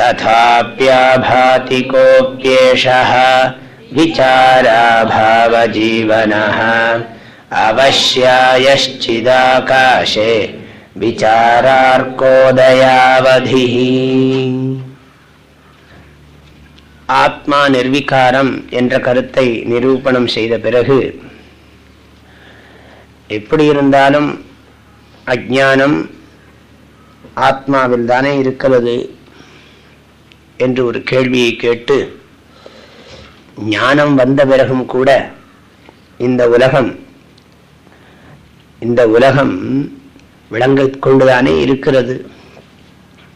तथाप्याभाति कोऽप्येषः विचाराभावजीवनः अवश्यायश्चिदाकाशे விசாரார்கோதயாவதிः ஆத்மா நிர்விகாரம் என்ற கருத்தை நிரூபணம் செய்த பிறகு எப்படி இருந்தாலும் அஜானம் ஆத்மாவில் தானே இருக்கிறது என்று ஒரு கேள்வியை கேட்டு ஞானம் வந்த பிறகும் கூட இந்த உலகம் இந்த உலகம் விளங்கிக் கொண்டுதானே இருக்கிறது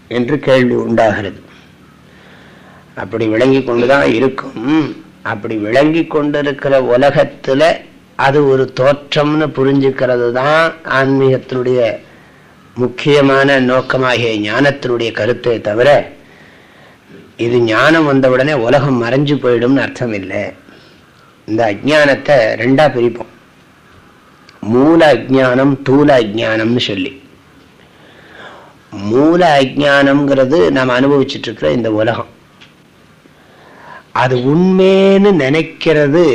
என்று கேள்வி உண்டாகிறது. அப்படி விளங்கி கொண்டுதான் இருக்கும். அப்படி விளங்கி கொண்டிருக்கிற உலகத்தில் அது ஒரு தோற்றம்னு புரிஞ்சுக்கிறது தான் ஆன்மீகத்தினுடைய முக்கியமான நோக்கமாகிய ஞானத்தினுடைய கருத்தை தவிர இது ஞானம் வந்தவுடனே உலகம் மறைஞ்சு போயிடும்னு அர்த்தம் இல்லை. இந்த அஜானத்தை ரெண்டாக பிரிப்போம். மூல அஜானம் தூல அஜானம்னு சொல்லி. மூல அஜானம்ங்கிறது நாம் அனுபவிச்சுட்டு இருக்கிற இந்த உலகம். அது உண்மைன்னு நினைக்கிறது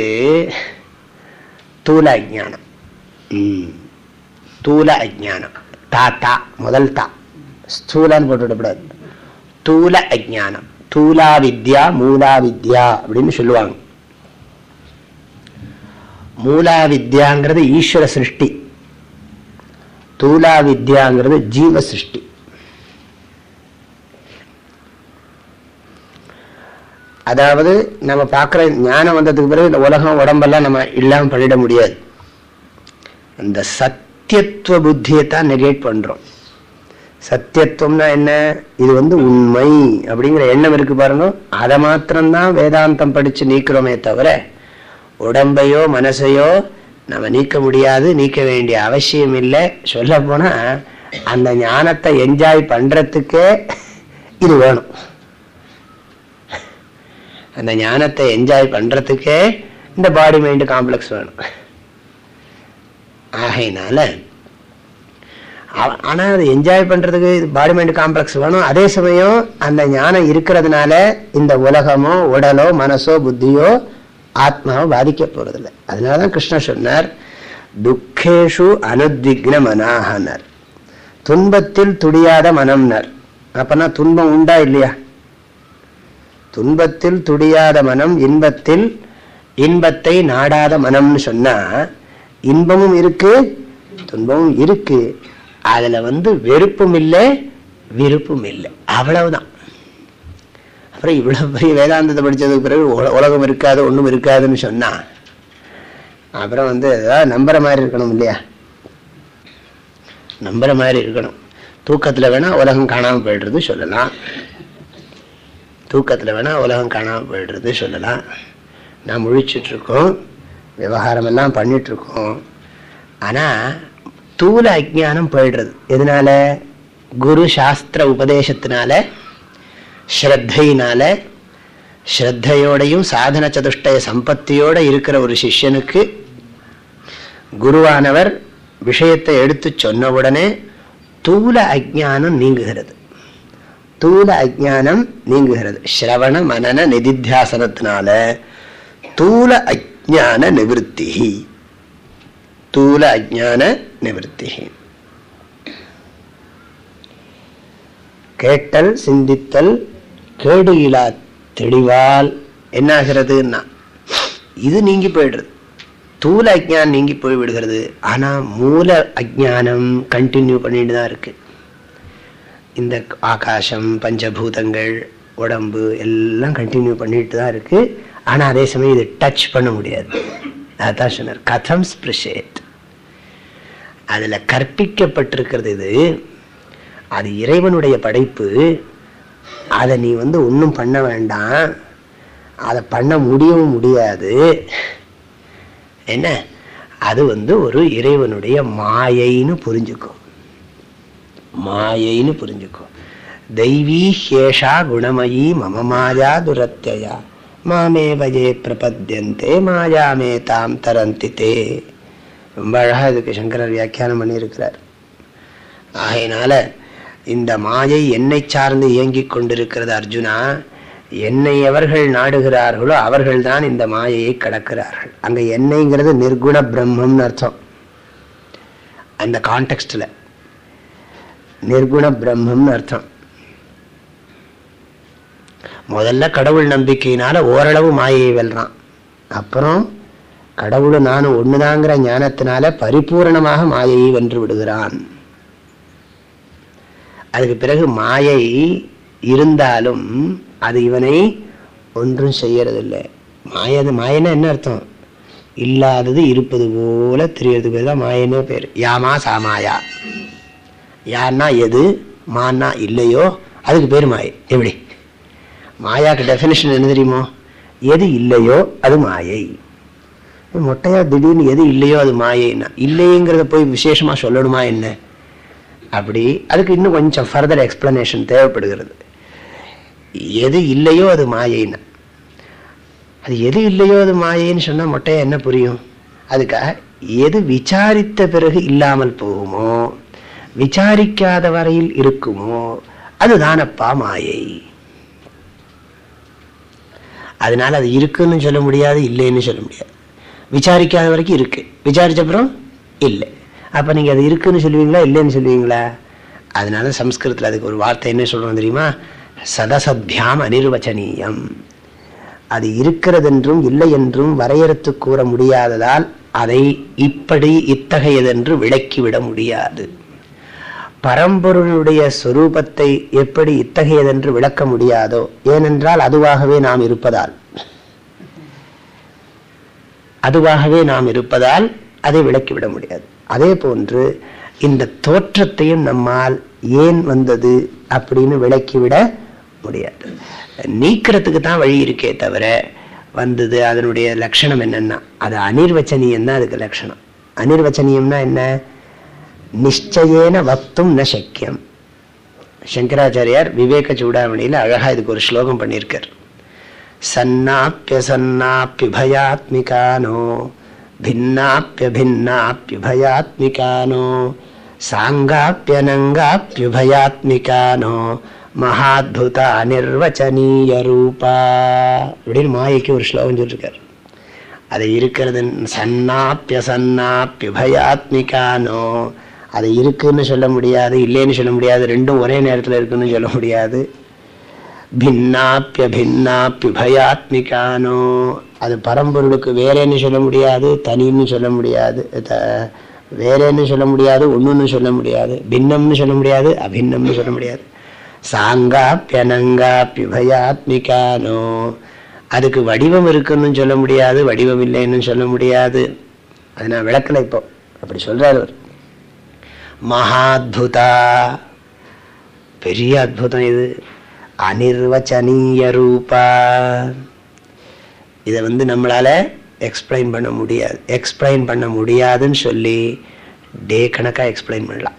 தூல அஜானம் தூல அஜானம் தா தா முதல் தா. ஸ்தூலன்னு போட்டுவிடக்கூடாது தூல அஜானம் தூலா வித்யா மூலா வித்யா அப்படின்னு சொல்லுவாங்க. மூலா வித்யாங்கிறது ஈஸ்வர சிருஷ்டி. தூலா வித்யாங்கிறது ஜீவ சிருஷ்டி. அதாவது நம்ம பார்க்குற ஞானம் வந்ததுக்கு பிறகு இந்த உலகம் உடம்பெல்லாம் நம்ம இல்லாமல் பண்ணிட முடியாது. அந்த சத்தியத்துவ புத்தியை தான் நெகேட் பண்ணுறோம் சத்தியத்துவம்னா என்ன? இது வந்து உண்மை அப்படிங்கிற எண்ணம் இருக்கு பாருங்க. அதை மாத்திரம்தான் வேதாந்தம் படித்து நீக்கிறோமே தவிர உடம்பையோ மனசையோ நம்ம நீக்க முடியாது நீக்க வேண்டிய அவசியம் இல்லை. சொல்ல போனா அந்த ஞானத்தை என்ஜாய் பண்றதுக்கே இது வேணும். அந்த ஞானத்தை என்ஜாய் பண்றதுக்கே இந்த பாடி மைண்ட் காம்ப்ளெக்ஸ் வேணும். ஆகையினால ஆனா அதை என்ஜாய் பண்றதுக்கு பாடி மைண்ட் காம்ப்ளெக்ஸ் வேணும். அதே சமயம் அந்த ஞானம் இருக்கிறதுனால இந்த உலகமோ உடலோ மனசோ புத்தியோ ஆத்மாவோ பாதிக்க போறதில்லை. அதனாலதான் கிருஷ்ணர் சொன்னார் துக்கேஷு அனுத்விக்ன மனாகனர் துன்பத்தில் துடியாத மனம்னர். அப்பனா துன்பம் உண்டா இல்லையா? துன்பத்தில் துடியாத மனம் இன்பத்தில் இன்பத்தை நாடாத மனம்னு சொன்னா இன்பமும் இருக்கு துன்பமும் இருக்கு. அதுல வந்து வெறுப்பும் இல்லை விருப்பும் இல்லை. அவ்வளவுதான். அப்புறம் இவ்வளவு பெரிய வேதாந்தத்தை படிச்சதுக்கு பிறகு உலகம் இருக்காது ஒன்றும் இருக்காதுன்னு சொன்னா அப்புறம் வந்து ஏதாவது நம்புற மாதிரி இருக்கணும் இல்லையா? நம்புற மாதிரி இருக்கணும். தூக்கத்துல வேணா உலகம் காணாமல் போயிடுறது சொல்லலாம். தூக்கத்துல வேணா உலகம் காணாமல் போயிடுறது சொல்லலாம். நான் முழிச்சிட்டு இருக்கோம். விவகாரம் எல்லாம் பண்ணிட்டு இருக்கோம் ஆனா தூல அஜானம் போயிடுறது. எதனால? குரு சாஸ்திர உபதேசத்தினால ஸ்ரத்தையினால ஸ்ரத்தையோடையும் சாதன சதுஷ்டய சம்பத்தியோட இருக்கிற ஒரு சிஷ்யனுக்கு குருவானவர் விஷயத்தை எடுத்து சொன்னவுடனே தூல அஜானம் நீங்குகிறது. தூல அஜானம் நீங்குகிறது. ஸ்ரவண மனன நிதித்தியாசனத்தினால தூல அஜான நிவத்தி தூல அஜான நிவத்தி கேட்டல் சிந்தித்தல் கேடு இலா தெளிவால் என்னாகிறதுன்னா இது நீங்கி போயிடுறது தூல அஜானம் நீங்கி போய்விடுகிறது விடுகிறது ஆனா மூல அஜானம் கண்டினியூ பண்ணிட்டு தான் இருக்கு இந்த ஆகாசம் பஞ்சபூதங்கள் உடம்பு எல்லாம் கண்டினியூ பண்ணிட்டு தான் இருக்கு ஆனால் அதே சமயம் இது டச் பண்ண முடியாது. அதான் சொன்னார் கதம் ஸ்பிரிஷேட் அதில் கற்பிக்கப்பட்டிருக்கிறது இது அது இறைவனுடைய படைப்பு. அதை நீ வந்து ஒன்றும் பண்ண வேண்டாம். அதை பண்ண முடியவும் முடியாது. என்ன? அது வந்து ஒரு இறைவனுடைய மாயைன்னு புரிஞ்சுக்கும் மாயைன்னு புரிஞ்சுக்கும் தெய்வீ ஹேஷா குணமயி மம மாயா மாமே வஜே பிரபத்தியந்தே மாயாமே தாம் தரந்தி தே ரொம்ப அழகாக இதுக்கு சங்கரர் வியாக்கியானம் பண்ணியிருக்கிறார். ஆகையினால இந்த மாயை என்னை சார்ந்து இயங்கிக் கொண்டிருக்கிறது அர்ஜுனா என்னை எவர்கள் நாடுகிறார்களோ அவர்கள்தான் இந்த மாயையை கடக்கிறார்கள். அங்கே என்னைங்கிறது நிர்குண பிரம்மம்னு அர்த்தம். அந்த கான்டெக்ட்ல நிர்குண பிரம்மம்னு அர்த்தம். முதல்ல கடவுள் நம்பிக்கையினால ஓரளவு மாயையை வெல்றான். அப்புறம் கடவுள் நானும் ஒண்ணுதாங்கிற ஞானத்தினால பரிபூரணமாக மாயையை வென்று விடுகிறான். அதுக்கு பிறகு மாயை இருந்தாலும் அது இவனை ஒன்றும் செய்யறதில்லை. மாயது மாயன்னா என்ன அர்த்தம்? இல்லாதது இருப்பது போல தெரியறது பேர் தான் மாயனே பேர். யாமா சாமாயா யான்னா எது மான்னா இல்லையோ அதுக்கு பேர் மாயை. எப்படி? மாயாக்கு டெஃபினேஷன் என்ன தெரியுமோ? எது இல்லையோ அது மாயை. மொட்டையா திடீர்னு எது இல்லையோ அது மாயைன்னா இல்லைங்கிறத போய் விசேஷமா சொல்லணுமா என்ன? அப்படி. அதுக்கு இன்னும் கொஞ்சம் ஃபர்தர் எக்ஸ்பிளனேஷன் தேவைப்படுகிறது. எது இல்லையோ அது மாயைன்னா. அது எது இல்லையோ அது மாயைன்னு சொன்னால் மொட்டையா என்ன புரியும்? அதுக்காக எது விசாரித்த பிறகு இல்லாமல் போகுமோ? விசாரிக்காத வரையில் இருக்குமோ? அதுதானப்பா மாயை. அதனால அது இருக்குன்னு சொல்ல முடியாது இல்லைன்னு சொல்ல முடியாது. விசாரிக்காத வரைக்கும் இருக்கு. விசாரிச்ச அப்புறம் இல்லை. அப்ப நீங்க அது இருக்குன்னு சொல்லுவீங்களா இல்லைன்னு சொல்லுவீங்களா? அதனால சம்ஸ்கிருதத்தில் அதுக்கு ஒரு வார்த்தை என்ன சொல்றோம் தெரியுமா? சதசத்யாம் அனிர்வச்சனீயம். அது இருக்கிறதென்றும் இல்லை என்றும் வரையறுத்து கூற முடியாததால் அதை இப்படி இத்தகையதென்று விளக்கிவிட முடியாது. பரம்பொருளுடைய சொரூபத்தை எப்படி இத்தகையதென்று விளக்க முடியாதோ ஏனென்றால் அதுவாகவே நாம் இருப்பதால். அதுவாகவே நாம் இருப்பதால் அதை விளக்கிவிட முடியாது. அதே போன்று இந்த தோற்றத்தையும் நம்மால் ஏன் வந்தது அப்படின்னு விளக்கிவிட முடியாது. நீக்கிறதுக்கு தான் வழி இருக்கே தவிர வந்தது அதனுடைய லட்சணம் என்னன்னா அது அனிர்வச்சனியம் தான் அதுக்கு லட்சணம். அனிர்வச்சனியம்னா என்ன? நிச்சயேன வக்தும் ந சக்கியம். சங்கராச்சாரியார் விவேக சூடாமணின்னு அழகாக இதுக்கு ஒரு ஸ்லோகம் பண்ணியிருக்கார். சன்னாப்பிய சன்னாப்பிபயாத்மிகானோ பின்னாப்பிய பின்னாப்பியுபயாத்மிகானோ சாங்காப்பியனங்காப்பியுபயாத்மிகானோ மகாத்புத அனிர்வச்சனீய ரூபா அப்படின்னு மாயைக்கு ஒரு ஸ்லோகம் சொல்லியிருக்கார் அது இருக்கிறது சன்னாப்பிய அது இருக்குன்னு சொல்ல முடியாது இல்லைன்னு சொல்ல முடியாது ரெண்டும் ஒரே நேரத்தில் இருக்குன்னு சொல்ல முடியாது. பின்னாப்பிய பின்னாப்பியுபயாத்மிகானோ அது பரம்பொருளுக்கு வேறேன்னு சொல்ல முடியாது தனின்னு சொல்ல முடியாது வேறேன்னு சொல்ல முடியாது ஒன்றுன்னு சொல்ல முடியாது பின்னம்னு சொல்ல முடியாது அபின்னம்னு சொல்ல முடியாது. சாங்காப்பியனங்காப்பிபயாத்மிகானோ அதுக்கு வடிவம் இருக்குன்னு சொல்ல முடியாது வடிவம் இல்லைன்னு சொல்ல முடியாது. அது நான் விளக்கலை இப்போ. அப்படி சொல்கிறார் அவர். மகாத்புதா. பெரிய அத்புதம் இது. அனிர்வச்சனீய ரூபா இதை வந்து நம்மளால எக்ஸ்பிளைன் பண்ண முடியாது. எக்ஸ்பிளைன் பண்ண முடியாதுன்னு சொல்லி டே கணக்காக எக்ஸ்பிளைன் பண்ணலாம்.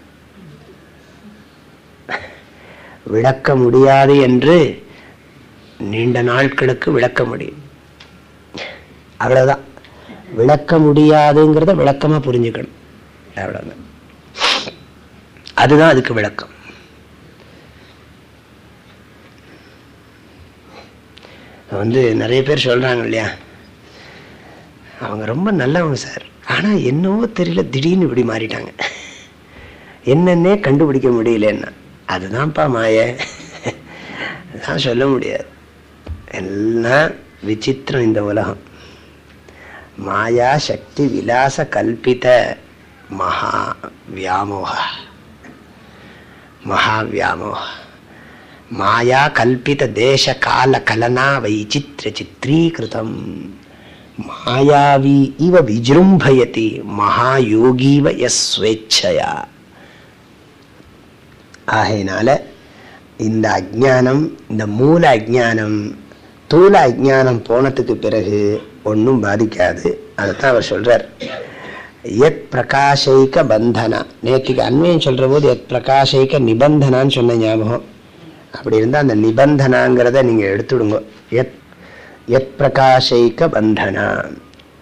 விளக்க முடியாது என்று நீண்ட நாட்களுக்கு விளக்க முடியும். அவ்வளோதான் விளக்க முடியாதுங்கிறத விளக்கமாக புரிஞ்சுக்கணும். அவ்வளோதான் அதுதான் அதுக்கு விளக்கம். வந்து நிறைய பேர் சொல்றாங்க இல்லையா? அவங்க ரொம்ப நல்லவங்க சார். ஆனா என்னவோ தெரியல திடீர்னு இப்படி மாறிட்டாங்க. என்னன்னே கண்டுபிடிக்க முடியலன்னா. அதுதான்ப்பா மாய. அதான் சொல்ல முடியாது. எல்லாம் விசித்திரம் இந்த உலகம். மாயா சக்தி விலாச கல்பித மகா வியாமோகா. மகாவியாமோக மாயா கல்பித தேச கால கலனா வைச்சித்ர சித்ரீகிருதம். மாயாவி இவ விஜృంభயதி மகாயோகீவ ஸ்வேச்சயா ஆகையினால இந்த அஜானம் இந்த மூல அஜானம் தூல அஜானம் போனதுக்கு பிறகு ஒன்றும் பாதிக்காது. அதைத்தான் அவர் சொல்றார். எத் பிரகாஷைக்க பந்தனா. நேற்றுக்கு அன்மையம் சொல்கிற போது எத் பிரகாஷைக்க நிபந்தனான்னு சொன்ன ஞாபகம். அப்படி இருந்தால் அந்த நிபந்தனாங்கிறத நீங்கள் எடுத்துடுங்க. எத் எத் பிரகாஷைக்க பந்தனா.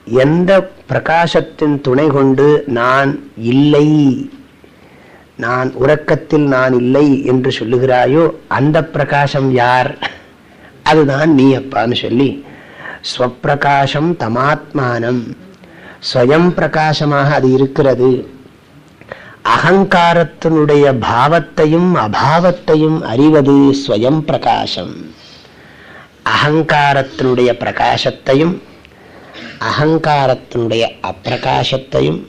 எந்த பிரகாசத்தின் துணை கொண்டு நான் இல்லை நான் உறக்கத்தில் நான் இல்லை என்று சொல்லுகிறாயோ அந்த பிரகாசம் யார்? அதுதான் நீ அப்பான்னு சொல்லி ஸ்வப்பிரகாசம் தமாத்மானம். ஸ்வயம் பிரகாசமாக அது இருக்கிறது. அகங்காரத்தினுடைய பாவத்தையும் அபாவத்தையும் அறிவது ஸ்வயம் பிரகாசம் அகங்காரத்தினுடைய பிரகாசத்தையும் அகங்காரத்தினுடைய அப்பிரகாசத்தையும்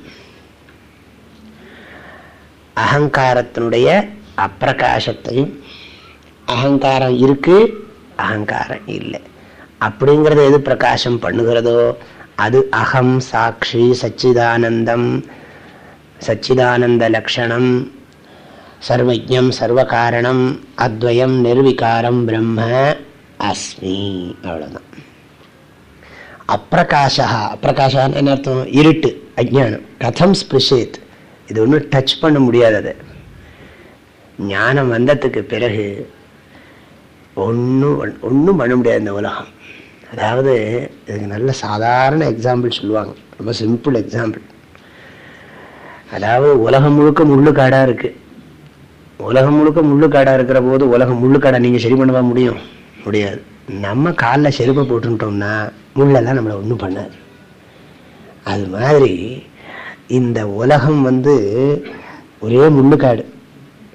அகங்காரத்தினுடைய அப்பிரகாசத்தையும் அகங்காரம் இருக்கு அகங்காரம் இல்லை. அப்படிங்கிறது எது பிரகாசம் பண்ணுகிறதோ அது அகம் சாட்சி சச்சிதானந்தம். சச்சிதானந்த லக்ஷணம் சர்வஜம் சர்வகாரணம் அத்வயம் நிர்விகாரம் பிரம்ம அஸ்மி அவ்வளோதான் அப்பிரகாஷா அப்பிரகாஷான்னு என்ன அர்த்தம்? இருட்டு அஜானம் கதம் ஸ்பிருஷேத். இது ஒன்றும் டச் பண்ண முடியாது அது. ஞானம் வந்ததுக்கு பிறகு ஒன்றும் ஒன்றும் பண்ண முடியாது இந்த உலகம். அதாவது இதுக்கு நல்ல சாதாரண எக்ஸாம்பிள் சொல்லுவாங்க. ரொம்ப சிம்பிள் எக்ஸாம்பிள் அதாவது உலகம் முழுக்க முள்ளு காடாக இருக்குது உலகம் முழுக்க முள்ளு காடாக இருக்கிற போது உலகம் முள்ளு காடை நீங்கள் சரி பண்ணவா முடியும்? முடியாது. நம்ம காலில் செருப்பை போட்டுட்டோம்னா முள்ளெல்லாம் நம்மளை ஒன்றும் பண்ணாது. அது மாதிரி இந்த உலகம் வந்து ஒரே முள்ளுக்காடு.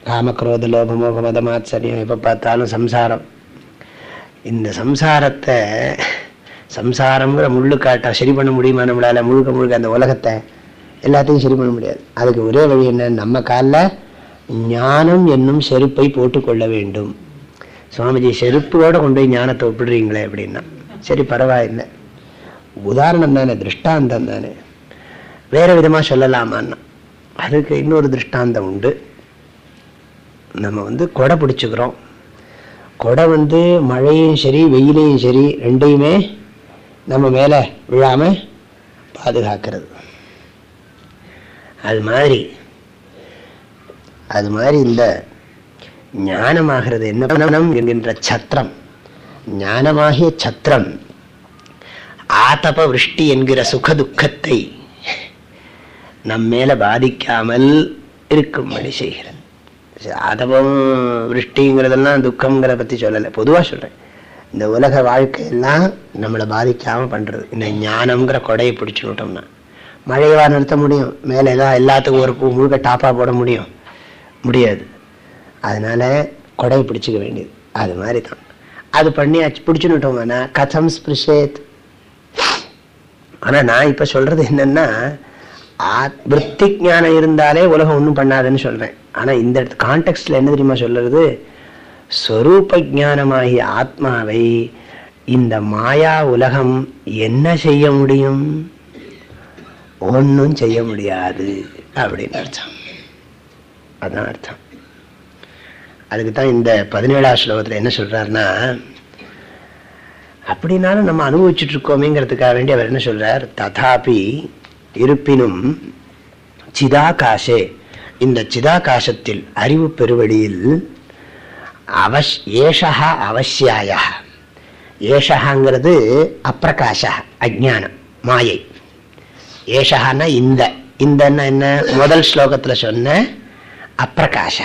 காமக்ரோத லோபமோக மதமாச்சரியம் எப்போ பார்த்தாலும் சம்சாரம். இந்த சம்சாரத்தை சம்சாரங்கிற முள்ளுக்காட்டை சரி பண்ண முடியுமா நம்மளால்? முழுக்க முழுக்க அந்த உலகத்தை எல்லாத்தையும் சரி பண்ண முடியாது. அதுக்கு ஒரே வழி என்ன? நம்ம காலில் ஞானம் என்னும் செருப்பை போட்டுக்கொள்ள வேண்டும். சுவாமிஜி செருப்போடு கொண்டு போய் ஞானத்தை ஒப்பிடுறீங்களே அப்படின்னா. சரி பரவாயில்லை. உதாரணம் தானே திருஷ்டாந்தம் தானே. வேறு விதமாக சொல்லலாமான்னா அதுக்கு இன்னொரு திருஷ்டாந்தம் உண்டு. நம்ம வந்து கொடை பிடிச்சிக்கிறோம். கொடை வந்து மழையும் சரி வெயிலையும் சரி ரெண்டையுமே நம்ம மேலே விழாமல் பாதுகாக்கிறது. அது மாதிரி அது மாதிரி இந்த ஞானமாகிறது என்ன என்கின்ற சத்திரம். ஞானமாகிய சத்திரம் ஆதப விருஷ்டி என்கிற சுக துக்கத்தை நம் மேல பாதிக்காமல் இருக்கும்படி செய்கிறது. ஆதபம் விருஷ்டிங்கிறதெல்லாம் துக்கங்கிறத பற்றி சொல்லலை. பொதுவாக சொல்கிறேன் இந்த உலக வாழ்க்கையெல்லாம் நம்மளை பாதிக்காமல் பண்ணுறது இந்த ஞானம்ங்கிற கொடையை பிடிச்சி விட்டோம்னா. மழையவா நிறுத்த முடியும். மேலே ஏதாவது எல்லாத்துக்கும் ஒரு பூ முழுக்க டாப்பாக போட முடியும். முடியாது. அதனால் கொடையை பிடிச்சிக்க வேண்டியது. அது மாதிரி தான் அது பண்ணி பிடிச்சுன்னுட்டோம்னா கதம் ஸ்பிருஷேத். ஆனால் நான் இப்போ சொல்கிறது என்னென்னா விற்பி ஞானம் இருந்தாலே உலகம் ஒன்றும் பண்ணாதுன்னு சொல்றேன். ஆனால் இந்த கான்டெக்ட்ல என்ன தெரியுமா சொல்றது? ஸ்வரூப ஜானமாகிய ஆத்மாவை இந்த மாயா உலகம் என்ன செய்ய முடியும்? ஒன்றும் செய்ய முடியாது. அப்படின்னு அர்த்தம். அதான் அர்த்தம். அதுக்கு தான் இந்த பதினேழாம் ஸ்லோகத்தில் என்ன சொல்றாருன்னா அப்படின்னாலும் நம்ம அனுபவிச்சுட்டு இருக்கோமேங்கிறதுக்காக வேண்டி அவர் என்ன சொல்கிறார் ததாபி இருப்பினும் சிதாகாசே இந்த சிதாகாசத்தில் அறிவு பெருவழியில் அவஷ் ஏஷா அவசியாய ஏஷகாங்கிறது அப்பிரகாஷா அஜானம் மாயை. ஏஷகான்னா இந்த இந்தன்னா என்ன? முதல் ஸ்லோகத்தில் சொன்ன அப்பிரகாஷ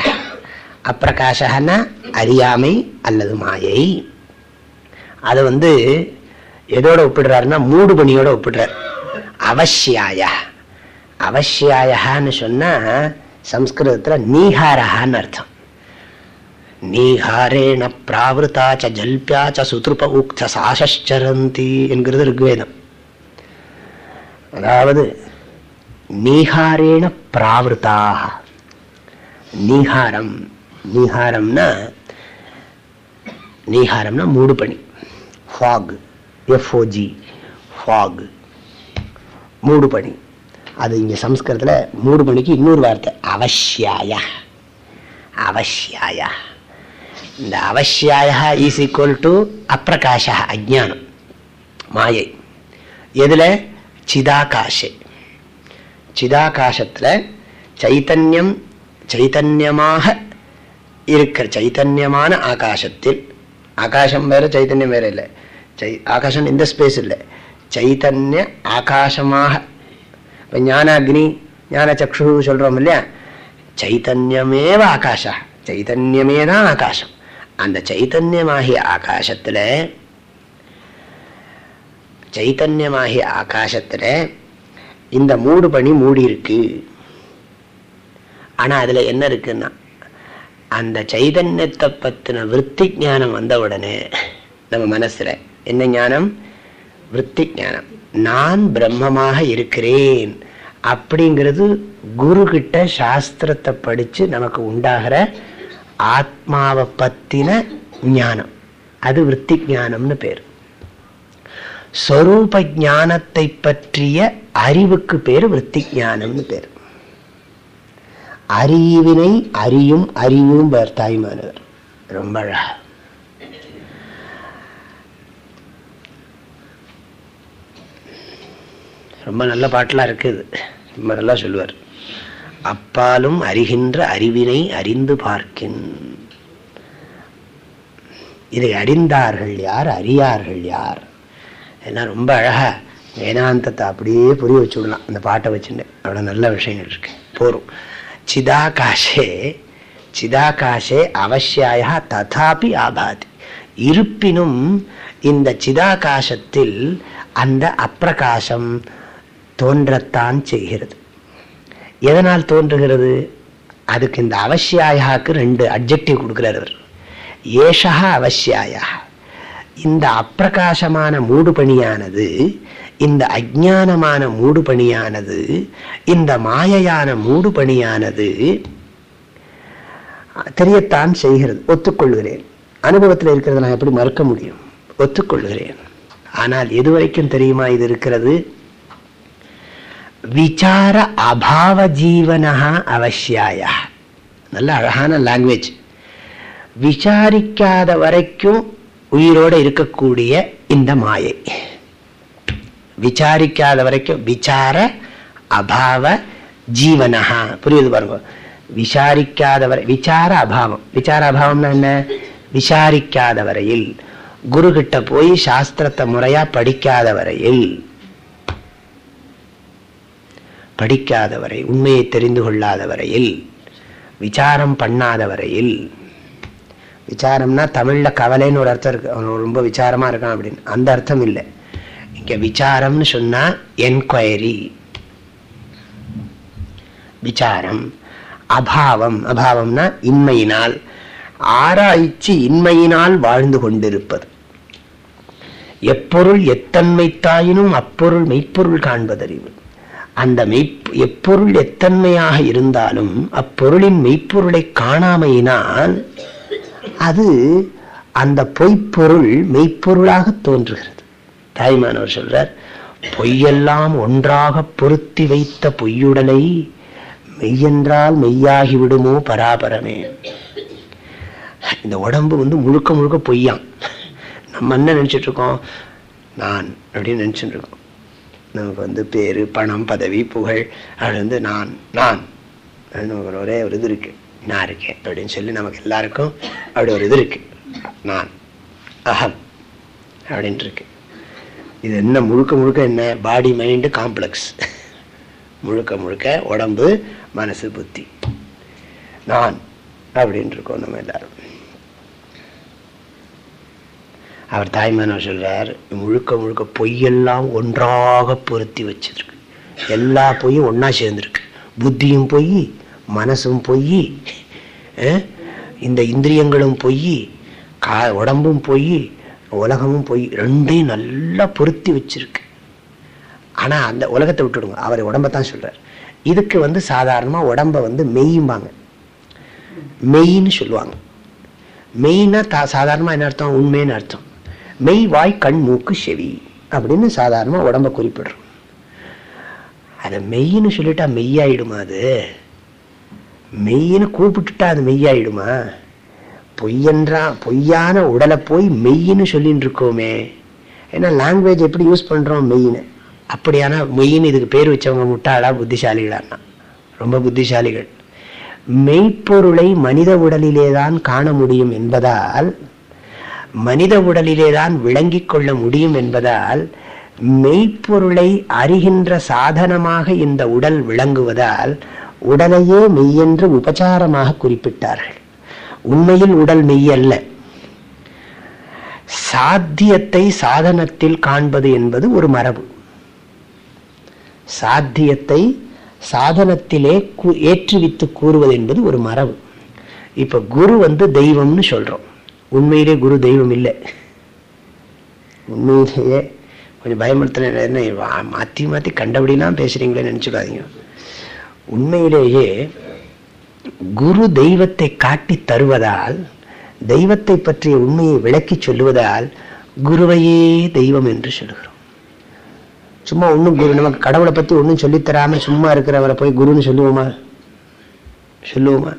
அப்பிரகாஷகன்னா அறியாமை அல்லது மாயை. அதை வந்து எதோட ஒப்பிடுறாருன்னா மூடு பணியோட ஒப்பிடுறார். அவசியாய? அவசியாயான்னு சொன்னா சம்ஸ்கிருதத்துல நீஹாரஹான்னு அர்த்தம். நீஹாரேண பிராவிருத்தா ச ஜல்பியா ச சுத்ருப உக்த சாசரந்தி என்கிறது ருக்வேதம். அதாவது நீஹாரேண பிராவிருத்தாக நீஹாரம் நீஹாரம்னா நீஹாரம்னா மூடு பணி ஃபாக் எஃப்ஓஜி ஃபாக். மூடு பணி அது இங்கே சம்ஸ்கிருதத்தில் மூடு பணிக்கு இன்னொரு வார்த்தை அவசியாய. அவசியாய. இந்த அவசியாய ஈஸ் ஈக்குவல் டு அப்பிரகாஷ அஜானம் மாயை. எதில்? சிதாகாஷே. சிதாகாசத்தில் சைத்தன்யம் சைத்தன்யமாக இருக்கிற சைத்தன்யமான ஆகாசத்தில் ஆகாசம் வேறு சைத்தன்யம் வேறு இல்லை. சை ஆகாசம் இந்த ஸ்பேஸ் இல்லை. சைத்தன்ய ஆகாசமாக. இப்போ ஞான அக்னி ஞான சக்ஷு சொல்கிறோம் இல்லையா? சைத்தன்யமேவ ஆகாஷா. சைத்தன்யமே தான் ஆகாசம் அந்த சைத்தன்யமாகிய ஆகாசத்துல சைத்தன்யமாகிய ஆகாசத்துல இந்த மூடு பணி மூடி இருக்கு. ஆனா அதுல என்ன இருக்குன்னா அந்த சைதன்யத்தை பத்தின விற்பி ஞானம் வந்த உடனே நம்ம மனசுல என்ன ஞானம்? விற்பி ஞானம் நான் பிரம்மமாக இருக்கிறேன் அப்படிங்கிறது குரு கிட்ட சாஸ்திரத்தை படிச்சு நமக்கு உண்டாகிற ஆத்மாவை பத்தின ஞானம். அது விற்பி ஞானம்னு பேர். ஸ்வரூப ஞானத்தை பற்றிய அறிவுக்கு பேர் விற்பி ஞானம்னு பேர். அறிவினை அறியும் அறிவும் தாய்மானவர் ரொம்ப அழகா. ரொம்ப நல்ல பாட்டெலாம் இருக்குது. ரொம்ப நல்லா சொல்லுவார். அப்பாலும் அறிகின்ற அறிவினை அறிந்து பார்க்கின். இதை அறிந்தார்கள் யார்? அறியார்கள் யார்? ஏன்னா ரொம்ப அழகா வேதாந்தத்தை அப்படியே புரிய வச்சு விடலாம். அந்த பாட்டை வச்சுட்டு அவ்வளோ நல்ல விஷயங்கள் இருக்கு. போரும் சிதாகாஷே சிதாகாஷே அவசியாயா ததாபி ஆபாதி. இருப்பினும் இந்த சிதாகாசத்தில் அந்த அப்பிரகாசம் தோன்றத்தான் செய்கிறது. எதனால் தோன்றுகிறது? அதுக்கு இந்த அவசியாயாக்கு ரெண்டு அப்ஜெக்டிவ் கொடுக்கிறார் அவர் ஏஷா அவசியாயா இந்த அப்பிரகாசமான மூடுபணியானது இந்த அஜானமான மூடுபணியானது இந்த மாயையான மூடுபணியானது தெரியத்தான் செய்கிறது. ஒத்துக்கொள்கிறேன். அனுபவத்தில் இருக்கிறத நான் எப்படி மறுக்க முடியும்? ஒத்துக்கொள்கிறேன். ஆனால் எதுவரைக்கும் தெரியுமா இது இருக்கிறது? விசார அபாவ ஜீவனா அவசியாய நல்ல அழகான லாங்குவேஜ் விசாரிக்காத வரைக்கும் உயிரோடு இருக்கக்கூடிய இந்த மாயை விசாரிக்காத வரைக்கும் விசார அபாவ ஜீவனஹா புரியுது பாருங்க விசாரிக்காத வரை விசார அபாவம் விசார அபாவம்னா என்ன விசாரிக்காத வரையில் குரு கிட்ட போய் சாஸ்திரத்தை முறையா படிக்காத வரையில் படிக்காதவரை உண்மையை தெரிந்து கொள்ளாத வரையில் விசாரம் பண்ணாத வரையில் விசாரம்னா தமிழ்ல கவலைன்னு ஒரு அர்த்தம் இருக்கு. அவன் ரொம்ப விசாரமாக இருக்கான் அப்படின்னு. அந்த அர்த்தம் இல்லை. இங்க விசாரம்னு சொன்னா என்கொயரி விசாரம் அபாவம். அபாவம்னா இன்மையினால் ஆராய்ச்சி இன்மையினால் வாழ்ந்து கொண்டிருப்பது. எப்பொருள் எத்தன்மை தாயினும் அப்பொருள் மெய்ப்பொருள் காண்பதறிவு. அந்த மெய் எப்பொருள் எத்தன்மையாக இருந்தாலும் அப்பொருளின் மெய்ப்பொருளை காணாமையினால் அது அந்த பொய்ப்பொருள் மெய்ப்பொருளாக தோன்றுகிறது. தாய்மானவர் சொல்றார் பொய்யெல்லாம் ஒன்றாக பொருத்தி வைத்த பொய்யுடலை மெய்யென்றால் மெய்யாகி விடுமோ பராபரமே. இந்த உடம்பு வந்து முழுக்க முழுக்க பொய்யாம். நம்ம என்ன நினைச்சிட்டு இருக்கோம் நான் அப்படின்னு நினைச்சுட்டு இருக்கோம். நமக்கு வந்து பேர் பணம் பதவி புகழ் அது வந்து நான் நான். நமக்கு ஒரே ஒரு இது இருக்கு. நான் இருக்கேன் அப்படின்னு சொல்லி நமக்கு எல்லாருக்கும் அப்படி ஒரு இது இருக்கு. நான் அகம் அப்படின்ட்டு இருக்கு. இது என்ன முழுக்க முழுக்க என்ன? பாடி மைண்டு காம்ப்ளெக்ஸ் முழுக்க முழுக்க உடம்பு மனசு புத்தி. நான் அப்படின்னு இருக்கோம் நம்ம எல்லாரும். அவர் தாய்மானவர் சொல்கிறார் முழுக்க முழுக்க பொய்யெல்லாம் ஒன்றாக பொருத்தி வச்சிருக்கு. எல்லா பொய்யும் ஒன்றா சேர்ந்துருக்கு. புத்தியும் பொய் மனசும் பொய் இந்த இந்திரியங்களும் பொய் கா உடம்பும் பொய் உலகமும் பொய் ரெண்டையும் நல்லா பொருத்தி வச்சிருக்கு. ஆனால் அந்த உலகத்தை விட்டுடுங்க. அவர் உடம்பத்தான் சொல்கிறார் இதுக்கு வந்து சாதாரணமாக உடம்பை வந்து மெய்யும்பாங்க. மெய்ன்னு சொல்லுவாங்க. மெயினாக தா சாதாரணமாக என்ன அர்த்தம்? உண்மைன்னு அர்த்தம். மெய் வாய் கண் மூக்கு செவி அப்படின்னு சாதாரணமா உடம்ப குறிப்பிடுறோம். அதை மெய்ன்னு சொல்லிட்டா மெய்யாயிடுமா அது? மெய்ன்னு கூப்பிட்டுட்டா அது மெய்யாயிடுமா? பொய்யன்றா பொய்யான உடலை போய் மெய்ன்னு சொல்லின்னு இருக்கோமே ஏன்னா லாங்குவேஜ் எப்படி யூஸ் பண்றோம் மெய்னு அப்படியான மெய்ன்னு இதுக்கு பேர் வச்சவங்க முட்டாளா புத்திசாலிகளான்னா. ரொம்ப புத்திசாலிகள். மெய்ப்பொருளை மனித உடலிலே தான் காண முடியும் என்பதால் மனித உடலிலே தான் விளங்கிக் கொள்ள முடியும் என்பதால் மெய்ப்பொருளை அறிகின்ற சாதனமாக இந்த உடல் விளங்குவதால் உடலையே மெய்யென்று உபச்சாரமாக குறிப்பிட்டார்கள். உண்மையில் உடல் மெய்யல்ல. சாத்தியத்தை சாதனத்தில் காண்பது என்பது ஒரு மரபு. சாத்தியத்தை சாதனத்திலே ஏற்றுவித்து கூறுவது என்பது ஒரு மரபு. இப்ப குரு வந்து தெய்வம்னு சொல்றோம். உண்மையிலே குரு தெய்வம் இல்லை. உண்மையிலேயே கொஞ்சம் பயமுறுத்தின என்ன மாற்றி மாற்றி கண்டபடிலாம் பேசுறீங்களே நினச்சிடாதீங்க உண்மையிலேயே குரு தெய்வத்தை காட்டி தருவதால் தெய்வத்தை பற்றிய உண்மையை விளக்கி சொல்லுவதால் குருவையே தெய்வம் என்று சொல்லுகிறோம். சும்மா ஒன்றும் குரு நமக்கு கடவுளை பற்றி ஒன்றும் சொல்லித்தராமல் சும்மா இருக்கிறவரை போய் குருன்னு சொல்லுவோமா? சொல்லுவோமா?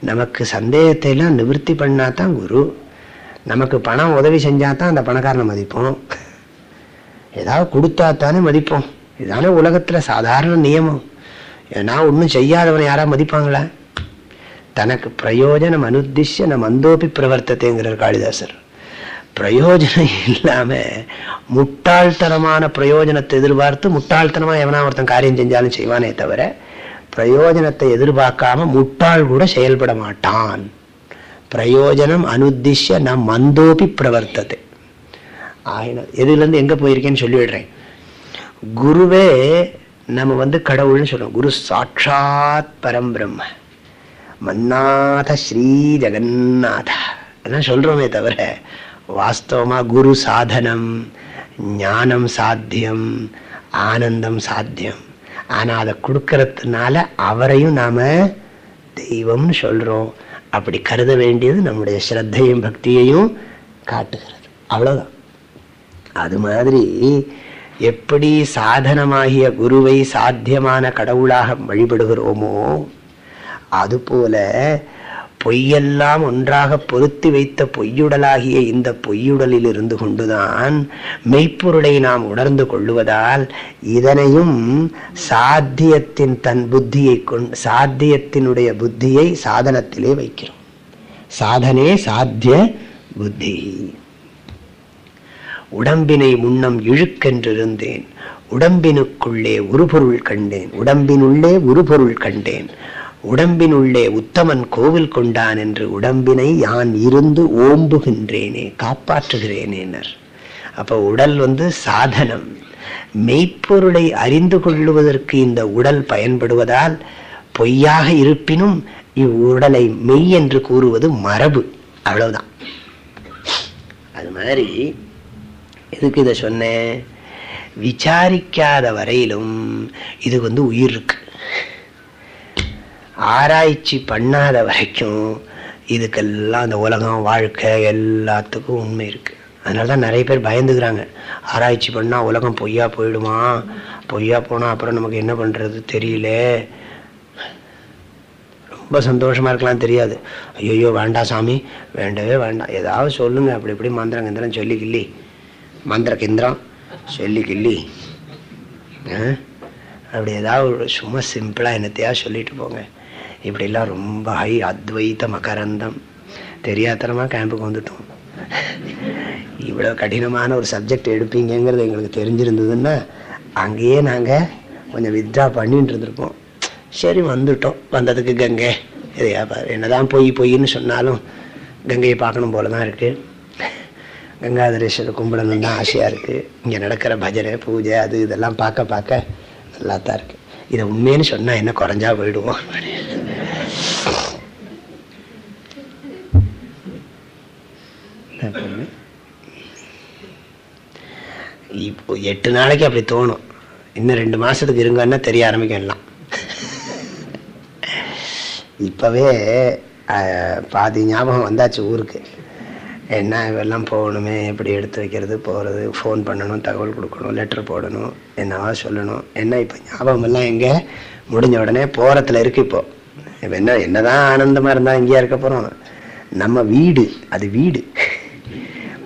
நமக்கு சந்தேகத்தை எல்லாம் நிவர்த்தி பண்ணா தான் குரு. நமக்கு பணம் உதவி செஞ்சால் தான் அந்த பணக்காரனை மதிப்போம். ஏதாவது கொடுத்தா தானே மதிப்போம். இதுதானே உலகத்தில் சாதாரண நியமம். ஏன்னா ஒன்றும் செய்யாதவனை யாரா மதிப்பாங்களா? தனக்கு பிரயோஜனம் அனுத்திஷ்ய நம் அந்தோப்பி பிரவர்த்தத்தைங்கிறார் காளிதாசர். பிரயோஜனம் இல்லாமல் முட்டாள்தனமான பிரயோஜனத்தை எதிர்பார்த்து முட்டாள்தனமாக எவனா ஒருத்தன் காரியம் செஞ்சாலும் செய்வானே தவிர பிரயோஜனத்தை எதிர்பார்க்காம முட்டாள் கூட செயல்பட மாட்டான். பிரயோஜனம் அனுத்திஷ்ய நம் மந்தோபி பிரவர்த்தது. ஆயின எதுலேருந்து எங்கே போயிருக்கேன்னு சொல்லிவிடுறேன் குருவே நம்ம வந்து கடவுள்னு சொல்லுவோம் குரு சாட்சாத் பரம்பிரம்ம மன்னாத ஸ்ரீ ஜெகநாதா அதான் சொல்றோமே தவிர வாஸ்தவமா குரு சாதனம் ஞானம் சாத்தியம் ஆனந்தம் சாத்தியம். ஆனால் அதை கொடுக்கறதுனால அவரையும் நாம் தெய்வம்னு சொல்கிறோம் அப்படி கருத வேண்டியது நம்முடைய ஸ்ரத்தையும் பக்தியையும் காட்டுகிறது. அவ்வளோதான் அது மாதிரி எப்படி சாதனமாகிய குருவை சாத்தியமான கடவுளாக வழிபடுகிறோமோ அதுபோல பொய்யெல்லாம் ஒன்றாக பொருத்தி வைத்த பொய்யுடலாகிய இந்த பொய்யுடலில் இருந்து கொண்டுதான் மெய்ப்பொருளை நாம் உணர்ந்து கொள்ளுவதால் இதனையும் சாத்தியத்தின் தன் புத்தியை கொண்டு சாத்தியத்தினுடைய புத்தியை சாதனத்திலே வைக்கிறோம். சாதனே சாத்திய புத்தி. உடம்பினை முன்னம் இழுக்கென்றிருந்தேன். உடம்பினுக்குள்ளே உருபொருள் கண்டேன். உடம்பினுள்ளே உருபொருள் கண்டேன். உடம்பினுள்ளே உத்தமன் கோவில் கொண்டான் என்று உடம்பினை யான் இருந்து ஓம்புகின்றேனே காப்பாற்றுகிறேனேனர். அப்போ உடல் வந்து சாதனம். மெய்ப்பொருளை அறிந்து கொள்ளுவதற்கு இந்த உடல் பயன்படுவதால் பொய்யாக இருப்பினும் இவ்வுடலை மெய் என்று கூறுவது மரபு. அவ்வளவுதான். அது மாதிரி எதுக்கு இதை சொன்னேன்? விசாரிக்காத வரையிலும் இது வந்து உயிர் இருக்கு. ஆராய்ச்சி பண்ணாத வரைக்கும் இதுக்கெல்லாம் அந்த உலகம் வாழ்க்கை எல்லாத்துக்கும் உண்மை இருக்குது அதனால தான் நிறைய பேர் பயந்துக்கிறாங்க. ஆராய்ச்சி பண்ணால் உலகம் பொய்யா போயிடுமா? பொய்யா போனால் அப்புறம் நமக்கு என்ன பண்ணுறது தெரியல. ரொம்ப சந்தோஷமாக இருக்கலாம் தெரியாது. ஐயோ வேண்டாம் சாமி. வேண்டவே வேண்டாம். ஏதாவது சொல்லுங்கள் அப்படி இப்படி மந்திரம் கிந்திரம் சொல்லி கிள்ளி மந்திர கிந்திரம் சொல்லி கிள்ளி அப்படி ஏதாவது சும்மா சிம்பிளாக என்னத்தையாவது சொல்லிட்டு போங்க. இப்படிலாம் ரொம்ப ஹை அத்வைத்த மகரந்தம். தெரியாதனமாக கேம்புக்கு வந்துட்டோம். இவ்வளோ கடினமான ஒரு சப்ஜெக்ட் எடுப்பீங்கிறது எங்களுக்கு தெரிஞ்சிருந்ததுன்னா அங்கேயே நாங்கள் கொஞ்சம் வித்ரா பண்ணிட்டு இருந்திருப்போம். சரி வந்துட்டோம். வந்ததுக்கு கங்கை. இதையா என்னதான் பொய் பொய்ன்னு சொன்னாலும் கங்கையை பார்க்கணும் போல தான் இருக்குது கங்காதரேஸ்வரர் கும்பிடணும் தான் ஆசையாக இருக்குது இங்கே நடக்கிற பஜனை பூஜை அது இதெல்லாம் பார்க்க பார்க்க நல்லா தான் இருக்குது இதை உண்மைன்னு சொன்னால் என்ன குறைஞ்சா போயிடுவோம். இப்போ எட்டு நாளைக்கு அப்படி தோணும். இன்னும் ரெண்டு மாசத்துக்கு இருங்கன்னா தெரிய ஆரம்பிக்கலாம் இப்பவே பாதி ஞாபகம் வந்தாச்சு ஊருக்கு. என்ன இவெல்லாம் போகணுமே எப்படி எடுத்து வைக்கிறது போகிறது ஃபோன் பண்ணணும் தகவல் கொடுக்கணும் லெட்டர் போடணும் என்னவா சொல்லணும் என்ன இப்போ ஞாபகம் எல்லாம் எங்கே? முடிஞ்ச உடனே போகிறத்துல இருக்கு இப்போ. இப்போ என்ன என்னதான் ஆனந்தமாக இருந்தால் இங்கேயா இருக்க போகிறோம் நம்ம வீடு அது வீடு.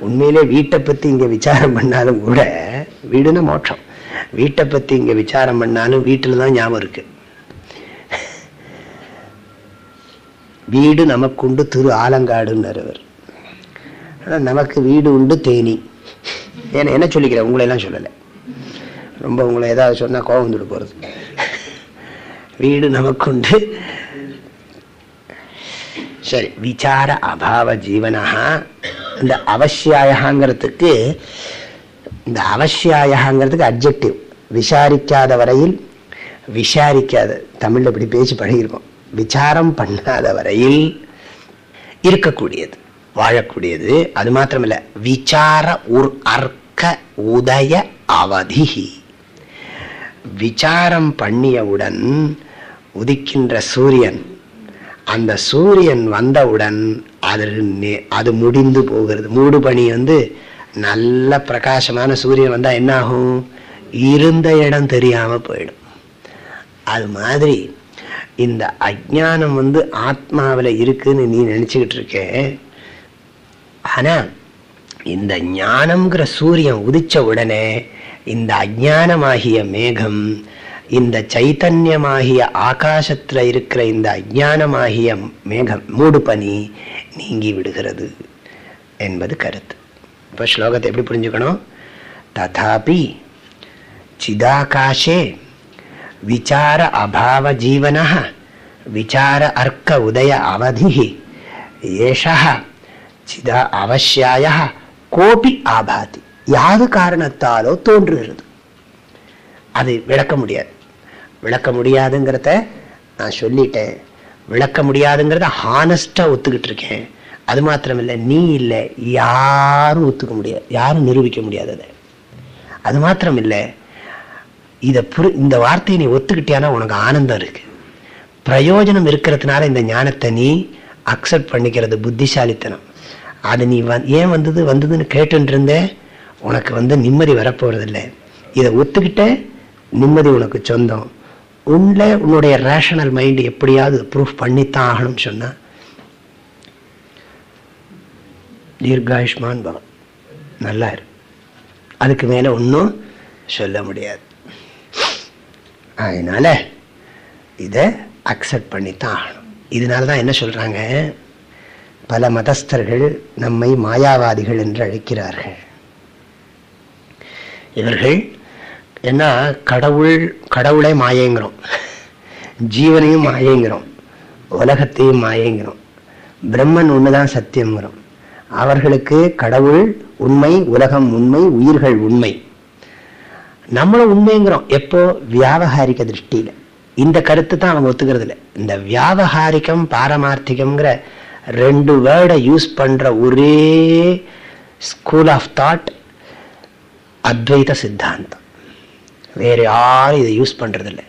உண்மையிலே வீட்டை பற்றி இங்கே விசாரம் பண்ணாலும் கூட வீடுன்னு மோட்சம். வீட்டை பற்றி இங்கே விசாரம் பண்ணாலும் வீட்டில் தான் ஞாபகம் இருக்கு. வீடு நமக்குண்டு திரு ஆலங்காடுன்னு அவர். ஆனால் நமக்கு வீடு உண்டு தேனி. ஏன்னா என்ன சொல்லிக்கிறேன் உங்களை எல்லாம் சொல்லலை. ரொம்ப உங்களை ஏதாவது சொன்னால் கோபம் வந்துட்டு போகிறது வீடு நமக்குண்டு சரி விசார அபாவ ஜீவனா இந்த அவசியாயகாங்கிறதுக்கு இந்த அவசியாயகாங்கிறதுக்கு அப்ஜெக்டிவ் விசாரிக்காத வரையில் விசாரிக்காத தமிழ்ல இப்படி பேசி பழகிருக்கோம் விசாரம் பண்ணாத வரையில் இருக்கக்கூடியது வாழக்கூடியது. அது மாத்திரமில்ல விசார உர் அர்க்க உதய அவதி. விசாரம் பண்ணியவுடன் உதிக்கின்ற சூரியன் அந்த சூரியன் வந்தவுடன் அது அது முடிந்து போகிறது. மூடு பணி வந்து நல்ல பிரகாசமான சூரியன் வந்தால் என்ன ஆகும் இருந்த இடம் தெரியாமல் போயிடும். அது மாதிரி இந்த அஜானம் வந்து ஆத்மாவில் இருக்குன்னு நீ நினச்சிக்கிட்டு இருக்க. ஆனால் இந்த ஞானம்ங்கிற சூரியன் உதிச்ச உடனே இந்த அஜானமாகிய மேகம் இந்த சைத்தன்யமாகிய ஆகாசத்தில் இருக்கிற இந்த அஜானமாகிய மேகம் மூடு பனி நீங்கி விடுகிறது என்பது கருத்து. இப்போ ஸ்லோகத்தை எப்படி புரிஞ்சுக்கணும்? ததாபி சிதாகாஷே விசார அபாவ ஜீவன விசார அர்க்க உதய அவதி ஏஷா சிதா அவசியாய கோபி ஆபாதி. யாது காரணத்தாலோ தோன்றுகிறது. அது விளக்க முடியாது. விளக்க முடியாதுங்கிறத நான் சொல்லிட்டேன். விளக்க முடியாதுங்கிறத ஹானஸ்டாக ஒத்துக்கிட்டு இருக்கேன். அது மாத்திரமில்லை நீ இல்லை யாரும் ஒத்துக்க முடியாது யாரும் நிரூபிக்க முடியாது அதை. அது மாத்திரம் இல்லை இதை புரி இந்த வார்த்தையை நீ ஒத்துக்கிட்டியானா உனக்கு ஆனந்தம் இருக்கு. பிரயோஜனம் இருக்கிறதுனால இந்த ஞானத்தை நீ அக்செப்ட் பண்ணிக்கிறது புத்திசாலித்தனம். அது நீ வந் ஏன் வந்தது வந்ததுன்னு கேட்டுருந்த உனக்கு வந்து நிம்மதி வரப்போறதில்லை. இதை ஒத்துக்கிட்ட நிம்மதி உனக்கு சொந்தம். உள்ள உன்னுடைய ரேஷனல் மைண்ட் எப்படியாவது ப்ரூஃப் பண்ணித்தான் ஆகணும்னு சொன்னால் தீர்காயுஷ்மான் பவன் நல்லா இருக்கு அதுக்கு மேலே ஒன்றும் சொல்ல முடியாது. அதனால் இதை அக்செப்ட் பண்ணித்தான் ஆகணும். இதனால தான் என்ன சொல்கிறாங்க பல மதஸ்தர்கள் நம்மை மாயாவாதிகள் என்று அழைக்கிறார்கள். இவர்கள் ஏன்னா கடவுள் கடவுளை மாயங்கிறோம். ஜீவனையும் மாயங்கிறோம். உலகத்தையும் மாயங்கிறோம். பிரம்மன் ஒண்ணுதான் சத்தியங்கிறோம் அவர்களுக்கு கடவுள் உண்மை உலகம் உண்மை உயிர்கள் உண்மை. நம்மளும் உண்மைங்கிறோம். எப்போ? வியாபகாரிக திருஷ்டியில. இந்த கருத்து தான் அவங்க ஒத்துக்கிறது இல்லை இந்த வியாபகாரிக்கம் பாரமார்த்திகம்ங்கிற ரெண்டு வேர்டை யூஸ் பண்ற ஒரே ஸ்கூல் ஆஃப் தாட் அத்வைத சித்தாந்தம். வேற யாரும் இதை யூஸ் பண்ணுறதில்ல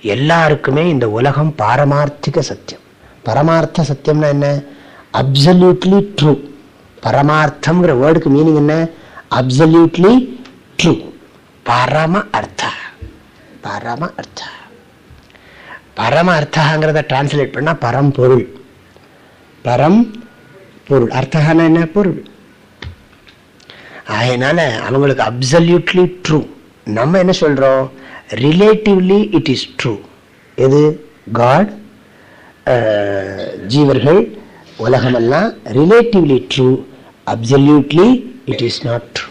எல்லாருக்குமே இந்த உலகம் பாரமார்த்திக சத்தியம். பரமார்த்த சத்தியம்னா என்ன? அப்சல்யூட்லி ட்ரூ பரமார்த்தம்ங்கிற வேர்டுக்கு மீனிங் என்ன? அப்சல்யூட்லி ட்ரூ பரம அர்த்தா பரம அர்த்தா பரம அர்த்தங்கிறத டிரான்ஸ்லேட் பண்ணா பரம்பொருள் பரம் பொருள். அர்த்தகான என்ன? பொருள். அதனால அவங்களுக்கு அப்சல்யூட்லி ட்ரூ நம்ம என்ன சொல்கிறோம் ரிலேட்டிவ்லி இட் இஸ் ட்ரூ எது? காட் ஜீவர்கள் உலகமெல்லாம் relatively true absolutely it is not true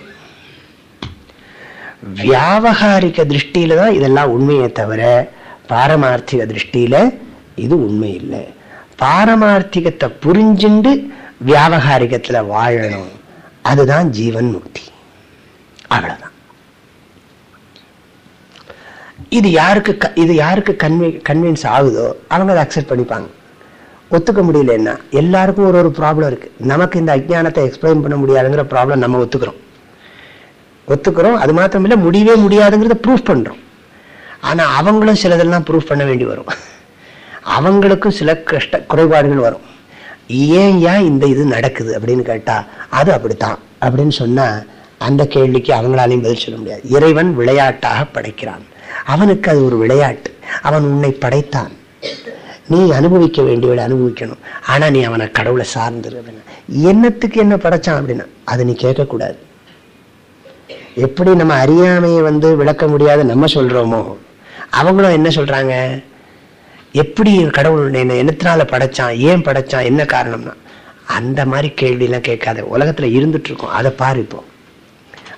வியாபகாரிக திருஷ்டியில தான் இதெல்லாம் உண்மையை தவிர பாரமார்த்திக திருஷ்டியில இது உண்மை இல்லை. பாரமார்த்திகத்தை புரிஞ்சுண்டு வியாபகாரிகத்தில் வாழணும். அதுதான் ஜீவன் முக்தி. அவ்வளோதான் இது யாருக்கு இது யாருக்கு கன்வி கன்வின்ஸ் ஆகுதோ அவங்க அதை அக்செப்ட் பண்ணிப்பாங்க. ஒத்துக்க முடியலன்னா எல்லாருக்கும் ஒரு ஒரு ப்ராப்ளம் இருக்குது நமக்கு இந்த அஜ்ஞானத்தை எக்ஸ்பிளைன் பண்ண முடியாதுங்கிற ப்ராப்ளம் நம்ம ஒத்துக்கிறோம். ஒத்துக்கிறோம் அது மாத்திரம் இல்லை முடியவே முடியாதுங்கிறத ப்ரூஃப் பண்ணுறோம் ஆனால் அவங்களும் சிலதெல்லாம் ப்ரூஃப் பண்ண வேண்டி வரும். அவங்களுக்கும் சில கஷ்ட குறைபாடுகள் வரும். ஏன் ஏன் இந்த இது நடக்குது அப்படின்னு கேட்டால் அது அப்படித்தான். அப்படின்னு சொன்னால் அந்த கேள்விக்கு அவங்களாலையும் பதில் சொல்ல முடியாது. இறைவன் விளையாட்டாக படைக்கிறான். அவனுக்கு அது ஒரு விளையாட்டு. அவன் உன்னை படைத்தான். நீ அனுபவிக்க வேண்டியவளை அனுபவிக்கணும். ஆனா நீ அவனை கடவுளை சார்ந்துரு அப்படின்னா. என்னத்துக்கு என்ன படைச்சான் அப்படின்னா அதை நீ கேட்கக்கூடாது. எப்படி நம்ம அறியாமையை வந்து விளக்க முடியாத நம்ம சொல்றோமோ? அவங்களும் என்ன சொல்றாங்க? எப்படி கடவுள் என்ன என்னத்தினால படைச்சான்? ஏன் படைச்சான்? என்ன காரணம்னா அந்த மாதிரி கேள்வியெல்லாம் கேட்காத. உலகத்துல இருந்துட்டு இருக்கோம். அதை பாரு இப்போ.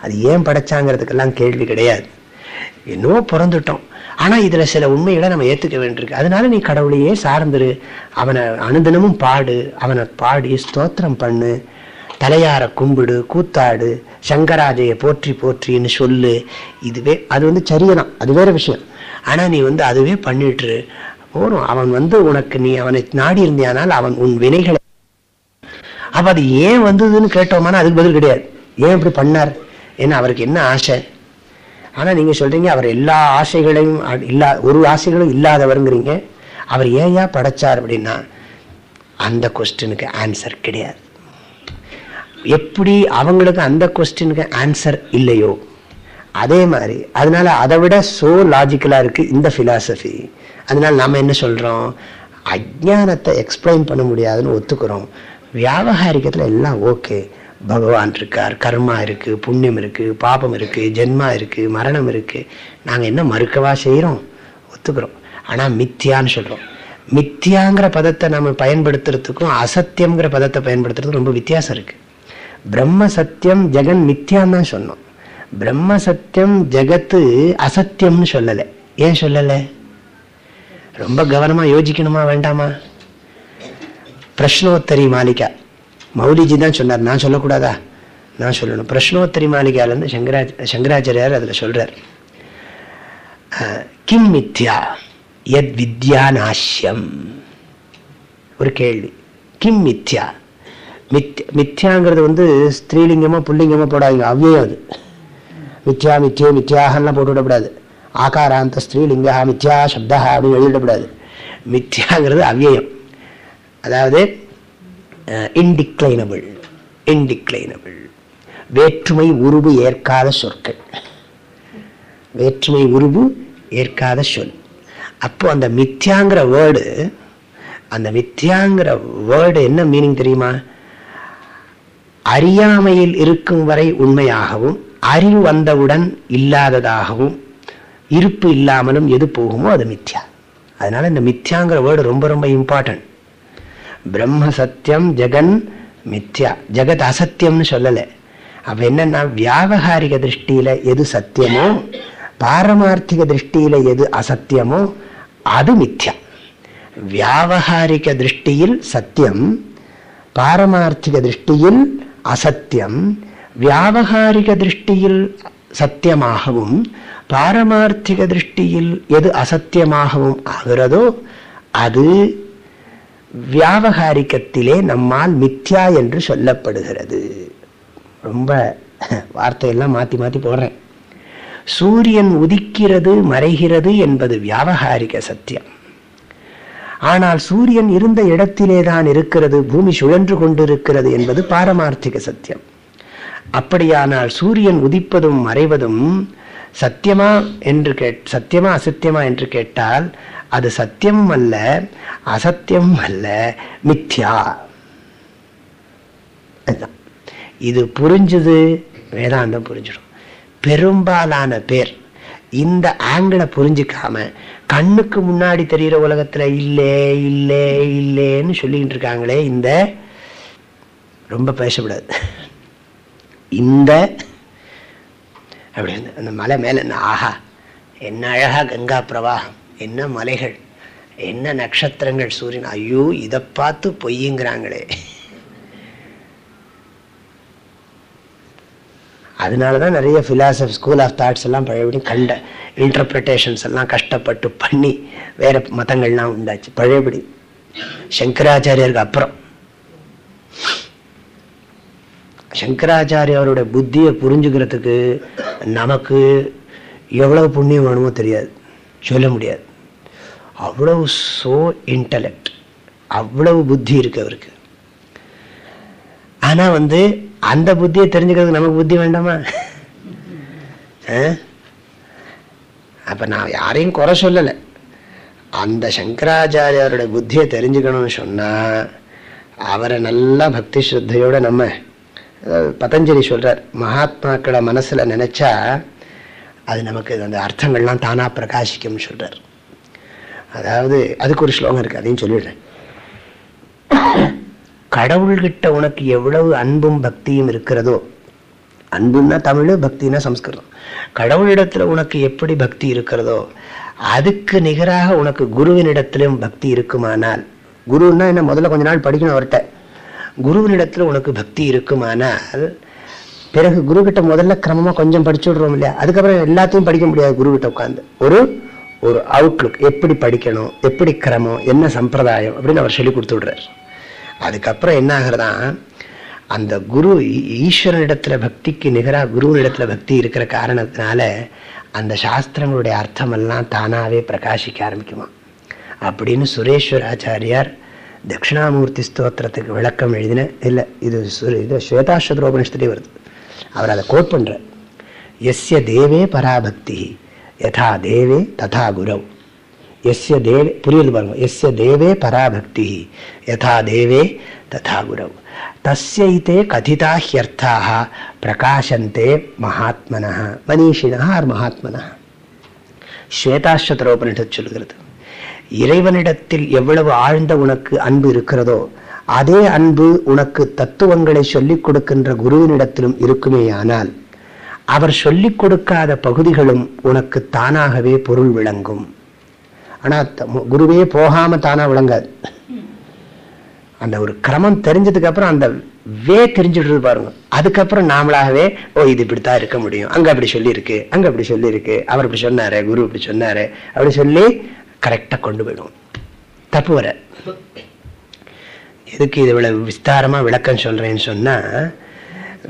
அது ஏன் படைச்சாங்கிறதுக்கெல்லாம் கேள்வி கிடையாது. என்னவோ பிறந்துட்டோம். ஆனால் இதில் சில உண்மைகளை நம்ம ஏற்றுக்க வேண்டியிருக்கு. அதனால நீ கடவுளையே சார்ந்துரு. அவனை அனுதினமும் பாடு. அவனை பாடி ஸ்தோத்திரம் பண்ணு. தலையார கும்பிடு கூத்தாடு. சங்கராஜையை போற்றி போற்றின்னு சொல்லு. இதுவே அது வந்து சரியதான். அது வேற விஷயம். ஆனால் நீ வந்து அதுவே பண்ணிட்டுரு. போறோம் அவன் வந்து உனக்கு நீ அவனை நாடி இருந்தியானால் அவன் உன் வினைகளை அப்போ அது ஏன் வந்ததுன்னு கேட்டோமானா அதுக்கு பதில் கிடையாது. ஏன் இப்படி பண்ணார்? ஏன்னா அவருக்கு என்ன ஆசை? ஆனா நீங்க சொல்றீங்க அவர் எல்லா ஆசைகளையும் இல்லா ஒரு ஆசைகளும் இல்லாதவருங்கிறீங்க. அவர் ஏன் படைச்சார் அப்படின்னா அந்த கொஸ்டினுக்கு ஆன்சர் கிடையாது. எப்படி அவங்களுக்கு அந்த கொஸ்டினுக்கு ஆன்சர் இல்லையோ அதே மாதிரி அதனால அதை விட சோ லாஜிக்கலா இருக்கு இந்த பிலாசபி அதனால நாம என்ன சொல்றோம்? அஜ்ஞானத்தை எக்ஸ்பிளைன் பண்ண முடியாதுன்னு ஒத்துக்கிறோம். வியாபகாரிக்கத்தில் எல்லாம் ஓகே பகவான் இருக்கார். கர்மா இருக்கு புண்ணியம் இருக்கு பாபம் இருக்கு ஜென்மா இருக்கு மரணம் இருக்கு. நாங்கள் என்ன மறுக்கவா செய்கிறோம் ஒத்துக்கிறோம். ஆனால் மித்தியான்னு சொல்கிறோம் மித்தியாங்கிற பதத்தை நம்ம பயன்படுத்துறதுக்கும் அசத்தியங்கிற பதத்தை பயன்படுத்துறதுக்கும் ரொம்ப வித்தியாசம் இருக்கு. பிரம்ம சத்தியம் ஜெகன் மித்யான்னு தான் சொன்னோம். பிரம்ம சத்தியம் ஜெகத்து அசத்தியம்னு சொல்லலை. ஏன் சொல்லலை? ரொம்ப கவனமாக யோசிக்கணுமா வேண்டாமா? பிரஷ்னோத்தரி மாளிகா. மௌலிஜி தான் சொன்னார். நான் சொல்லக்கூடாதா? நான் சொல்லணும். பிரஷ்னோத்தரி மாளிகால சங்கரா சங்கராச்சாரியார் அதுல சொல்கிறார் கிம் மித்யா? எத் வித்யா நாஷ்யம்? ஒரு கேள்வி. கிம் மித்யா? மித் மித்யாங்கிறது வந்து ஸ்திரீலிங்கமா புல்லிங்கமா போடாதீங்க. அவ்வியம் அது. மித்யா மித்யே மித்யாகலாம் போட்டு விடக்கூடாது ஆகாராந்த ஸ்திரீலிங்கா மித்யா சப்தா அப்படின்னு எழுதிடக்கூடாது மித்யாங்கிறது அவ்வியம். அதாவது இன்டிக்ளைனபிள் இன்டிக்ளைனபிள் வேற்றுமை உருவு ஏற்காத சொற்கள். வேற்றுமை உருவு ஏற்காத சொல். அப்போ அந்த மித்யாங்கிற வேர்டு அந்த மித்யாங்கிற வேர்டு என்ன மீனிங் தெரியுமா? அறியாமையில் இருக்கும் வரை உண்மையாகவும் அறிவு வந்தவுடன் இல்லாததாகவும் இருப்பு இல்லாமலும் எது போகுமோ அது மித்யா. அதனால இந்த மித்யாங்கிற வேர்டு ரொம்ப ரொம்ப இம்பார்ட்டன்ட் பிரம்ம சத்தியம் ஜெகன் மித்யா. ஜெகத் அசத்தியம்னு சொல்லலை. அப்போ என்னன்னா வியாபகாரிக திருஷ்டியில் எது சத்தியமோ பாரமார்த்திக திருஷ்டியில் எது அசத்தியமோ அது மித்யா. வியாபகாரிக திருஷ்டியில் சத்தியம் பாரமார்த்திக திருஷ்டியில் அசத்தியம் வியாபகாரிக திருஷ்டியில் சத்தியமாகவும் பாரமார்த்திக திருஷ்டியில் எது அசத்தியமாகவும் ஆகிறதோ அது வியாபகாரிக்கத்திலே நம்மால் மித்யா என்று சொல்லப்படுகிறது. ரொம்ப வார்த்தையெல்லாம் மாத்தி மாத்தி போடுறேன். சூரியன் உதிக்கிறது மறைகிறது என்பது வியாபகாரிக சத்தியம். ஆனால் சூரியன் இருந்த இடத்திலே தான் இருக்கிறது பூமி சுழன்று கொண்டிருக்கிறது என்பது பாரமார்த்திக சத்தியம். அப்படியானால் சூரியன் உதிப்பதும் மறைவதும் சத்தியமா என்று கேட் சத்தியமா அசத்தியமா என்று கேட்டால் அது சத்தியம் அல்ல அசத்தியம் அல்ல மித்யா. இது புரிஞ்சுது? வேதாந்தம் புரிஞ்சிடும். பெரும்பாலான பேர் இந்த ஆங்கிளை புரிஞ்சுக்காம கண்ணுக்கு முன்னாடி தெரிகிற உலகத்துல இல்லே இல்லே இல்லேன்னு சொல்லிக்கிட்டு இருக்காங்களே இந்த ரொம்ப பேசக்கூடாது இந்த அப்படின்னு அந்த மலை மேல ஆஹா என்ன அழகா கங்கா பிரவாகம். என்ன மலைகள் என்ன நட்சத்திரங்கள் சூரியன் ஐயோ இதை பார்த்து பொய்யுங்கிறாங்களே. அதனால தான் நிறைய ஃபிலாசபி ஸ்கூல் ஆஃப் தாட்ஸ் எல்லாம் பழையபடி கண்ட இன்டர்பிரிட்டேஷன்ஸ் எல்லாம் கஷ்டப்பட்டு பண்ணி வேற மதங்கள்லாம் உண்டாச்சு. பழையபடி சங்கராச்சாரியருக்கு அப்புறம். சங்கராச்சாரியாரோட புத்தியை புரிஞ்சுக்கிறதுக்கு நமக்கு எவ்வளவு புண்ணியம் வேணுமோ தெரியாது. சொல்ல முடியாது. அவ்வளவு சோ இன்டலெக்ட் அவ்வளவு புத்தி இருக்கு அவருக்கு. ஆனால் வந்து அந்த புத்தியை தெரிஞ்சுக்கிறதுக்கு நமக்கு புத்தி வேண்டாமா? ஆ? நான் யாரையும் குறை சொல்லலை. அந்த சங்கராச்சாரியாரோட புத்தியை தெரிஞ்சுக்கணும்னு சொன்னால் அவரை நல்லா பக்தி ஸ்ரத்தையோடு நம்ம பதஞ்சலி சொல்கிறார் மகாத்மாக்களை மனசில் நினச்சா அது நமக்கு அந்த அர்த்தங்கள்லாம் தானாக பிரகாசிக்கும்னு சொல்கிறார் அதாவது அதுக்கு ஒரு ஸ்லோகம் இருக்கு அதையும் சொல்லிடுறேன். கடவுள்கிட்ட உனக்கு எவ்வளவு அன்பும் பக்தியும் இருக்கிறதோ அன்புன்னா தமிழ் பக்தினா சம்ஸ்கிருதம். கடவுளிடத்துல உனக்கு எப்படி பக்தி இருக்கிறதோ அதுக்கு நிகராக உனக்கு குருவினிடத்திலும் பக்தி இருக்குமானால் குருன்னா என்ன முதல்ல கொஞ்ச நாள் படிக்கணும் அவர்கிட்ட. குருவினிடத்துல உனக்கு பக்தி இருக்குமானால் பிறகு குரு கிட்ட முதல்ல கிரமமா கொஞ்சம் படிச்சு விடுறோம் இல்லையா? அதுக்கப்புறம் எல்லாத்தையும் படிக்க முடியாது குருகிட்ட உட்காந்து ஒரு ஒரு அவுட்லுக் எப்படி படிக்கணும் எப்படி கிரமம் என்ன சம்பிரதாயம் அப்படின்னு அவர் சொல்லி கொடுத்து விடுறார். அதுக்கப்புறம் என்ன ஆகுறதா அந்த குரு ஈஸ்வரனிடத்துல பக்திக்கு நிகராக குருவனிடத்துல பக்தி இருக்கிற காரணத்தினால அந்த சாஸ்திரங்களுடைய அர்த்தமெல்லாம் தானாகவே பிரகாசிக்க ஆரம்பிக்குமா அப்படின்னு சுரேஸ்வர் ஆச்சாரியார் தட்சிணாமூர்த்தி ஸ்தோத்திரத்துக்கு விளக்கம் எழுதின இல்லை இது இது ஸ்வேதாஸ்வத்ரோபனிஷத்துலேயே வருது. அவர் அதை கோட் பண்ணுற எஸ்ய தேவே பராபக்தி யதா தேவே ததா குரவ் எஸ்ய தேவே புரியுது பாருங்க எஸ்ய தேவே பராபக்தி யதா தேவே ததா குரவ் தஸ்யைத்தே கதிதா ஹியர்த்தாக பிரகாசந்தே மகாத்மனா மனிஷினா ஆர் மகாத்மனா ஸ்வேதாஸ்வதரோபனிஷத் சொல்கிறது. இறைவனிடத்தில் எவ்வளவு ஆழ்ந்த உனக்கு அன்பு இருக்கிறதோ அதே அன்பு உனக்கு தத்துவங்களை சொல்லிக் கொடுக்கின்ற குருவினிடத்திலும் இருக்குமேயானால் அவர் சொல்லிக் கொடுக்காத பகுதிகளும் உனக்கு தானாகவே பொருள் விளங்கும். ஆனா குருவே போகாம தானா விளங்காது. அந்த ஒரு கிரமம் தெரிஞ்சதுக்கு அப்புறம் அந்த வே தெரிஞ்சுட்டு பாருங்க. அதுக்கப்புறம் நாமளாகவே ஓ இது இப்படித்தான் இருக்க முடியும். அங்க அப்படி சொல்லியிருக்கு அங்க அப்படி சொல்லியிருக்கு. அவர் இப்படி சொன்னாரு குரு இப்படி சொன்னாரு. அப்படி சொல்லி கரெக்டா கொண்டு போயிடும் தப்பு வர. எதுக்கு இது இவ்வளவு விஸ்தாரமா விளக்கம் சொல்றேன்னு சொன்னா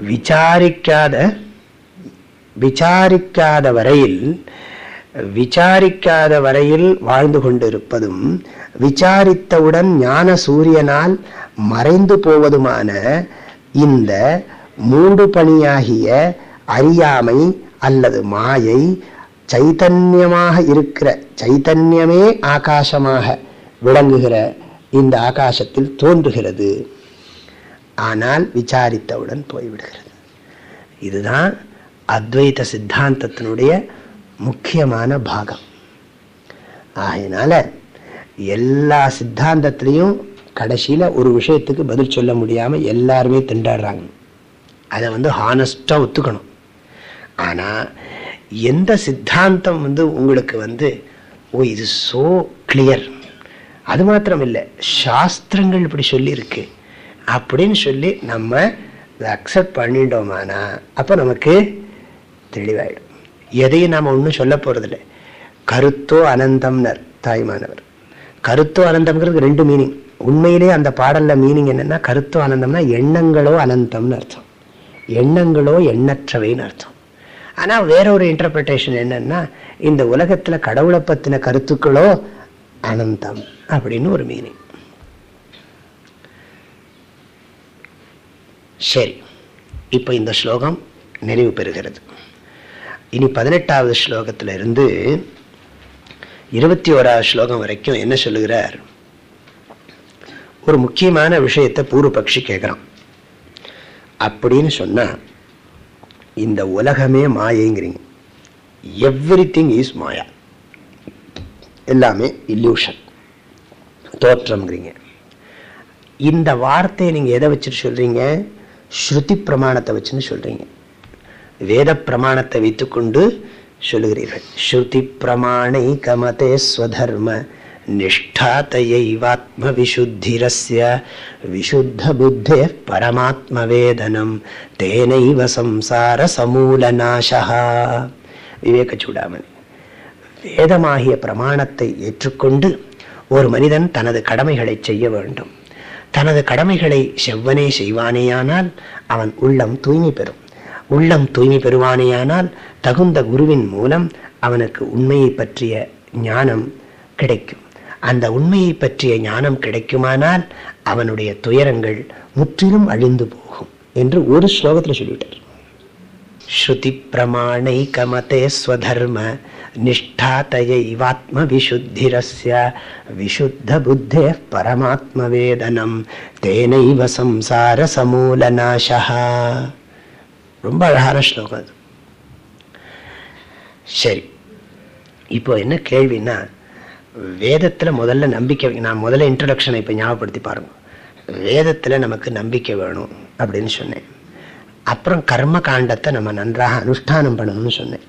விசாரிக்காத விசாரிக்காத வரையில் விசாரிக்காத வரையில் வாழ்ந்து கொண்டிருப்பதும் விசாரித்தவுடன் ஞான சூரியனால் மறைந்து போவதுமான இந்த மூன்று பணியாகிய அறியாமை அல்லது மாயை சைத்தன்யமாக இருக்கிற சைத்தன்யமே ஆகாசமாக விளங்குகிற இந்த ஆகாசத்தில் தோன்றுகிறது. ஆனால் விசாரித்தவுடன் போய்விடுகிறது. இதுதான் அத்வைத சித்தாந்தத்தினுடைய முக்கியமான பாகம். ஆகையினால எல்லா சித்தாந்தத்திலையும் கடைசியில் ஒரு விஷயத்துக்கு பதில் சொல்ல முடியாமல் எல்லாருமே திண்டாடுறாங்க. அதை வந்து ஹானஸ்டாக ஒத்துக்கணும். ஆனால் எந்த சித்தாந்தம் வந்து உங்களுக்கு வந்து ஓ இது ஸோ கிளியர் அது மாத்திரம் இல்லை சாஸ்திரங்கள் இப்படி சொல்லியிருக்கு. அப்படின்னு சொல்லி நம்ம அதை அக்செப்ட் பண்ணிட்டோமானா அப்போ நமக்கு தெளிவாயிடும். எதையும் நாம் ஒன்றும் சொல்ல போகிறதில்ல கருத்தோ அனந்தம்னர் தாய்மானவர். கருத்தோ அனந்தம்ங்கிறது ரெண்டு மீனிங் உண்மையிலே அந்த பாடலில் மீனிங் என்னென்னா கருத்தோ அனந்தம்னா எண்ணங்களோ அனந்தம்னு அர்த்தம். எண்ணங்களோ எண்ணற்றவைன்னு அர்த்தம். ஆனால் வேற ஒரு இன்டர்பிரிட்டேஷன் என்னன்னா இந்த உலகத்தில் கடவுளை பற்றின கருத்துக்களோ அனந்தம் அப்படின்னு ஒரு மீனிங் சரி இப்போ இந்த ஸ்லோகம் நிறைவு பெறுகிறது. இனி பதினெட்டாவது ஸ்லோகத்திலிருந்து இருபத்தி ஓராவது ஸ்லோகம் வரைக்கும் என்ன சொல்லுகிறார்? ஒரு முக்கியமான விஷயத்தை பூர்வபக்ஷி கேட்குறான். அப்படின்னு சொன்னால் இந்த உலகமே மாயைங்கிறீங்க. Everything is maya. எல்லாமே இல்யூஷன் தோற்றம்ங்கிறீங்க. இந்த வார்த்தையை நீங்கள் எதை வச்சுட்டு சொல்கிறீங்க ஸ்ருதி பிரமாணத்தை வச்சுன்னு சொல்கிறீங்க வேத பிரமாணத்தை வைத்துக்கொண்டு சொல்லுகிறீர்கள். ஸ்ருதி பிரமாணை கமதே ஸ்வதர்ம நிஷ்டாத்தையைவாத்ம விசுத்திரஸ்ய விசுத்த புத்தே பரமாத்ம வேதனம் தேனைவ சம்சார சமூல சமூலநாசா விவேக சூடாமணி வேதமாகிய பிரமாணத்தை ஏற்றுக்கொண்டு ஒரு மனிதன் தனது கடமைகளை செய்ய வேண்டும். தனது கடமைகளை செவ்வனே செய்வானேயானால் அவன் உள்ளம் தூய்மை பெறும். உள்ளம் தூய்மை பெறுவானேயானால் தகுந்த குருவின் மூலம் அவனுக்கு உண்மையை பற்றிய ஞானம் கிடைக்கும். அந்த உண்மையை பற்றிய ஞானம் கிடைக்குமானால் அவனுடைய துயரங்கள் முற்றிலும் அழிந்து போகும் என்று ஒரு ஸ்லோகத்தில் சொல்லிவிட்டார். ஸ்ருதி பிரமாணை கமதே ஸ்வதர்ம நிஷ்டாத்தையைவாத்ம விசுத்திரஸ்ய விசுத்த புத்தே பரமாத்ம வேதனம் தேனைவ சம்சார சமூலநாசா ரொம்ப அழகான ஸ்லோகம் அது. சரி. இப்போ என்ன கேள்வின்னா வேதத்துல முதல்ல நம்பிக்கை நான் முதல்ல இன்ட்ரடக்ஷனை இப்போ ஞாபகப்படுத்தி பாருங்க. வேதத்துல நமக்கு நம்பிக்கை வேணும் அப்படின்னு சொன்னேன். அப்புறம் கர்ம காண்டத்தை நம்ம நன்றாக அனுஷ்டானம் பண்ணணும்னு சொன்னேன்.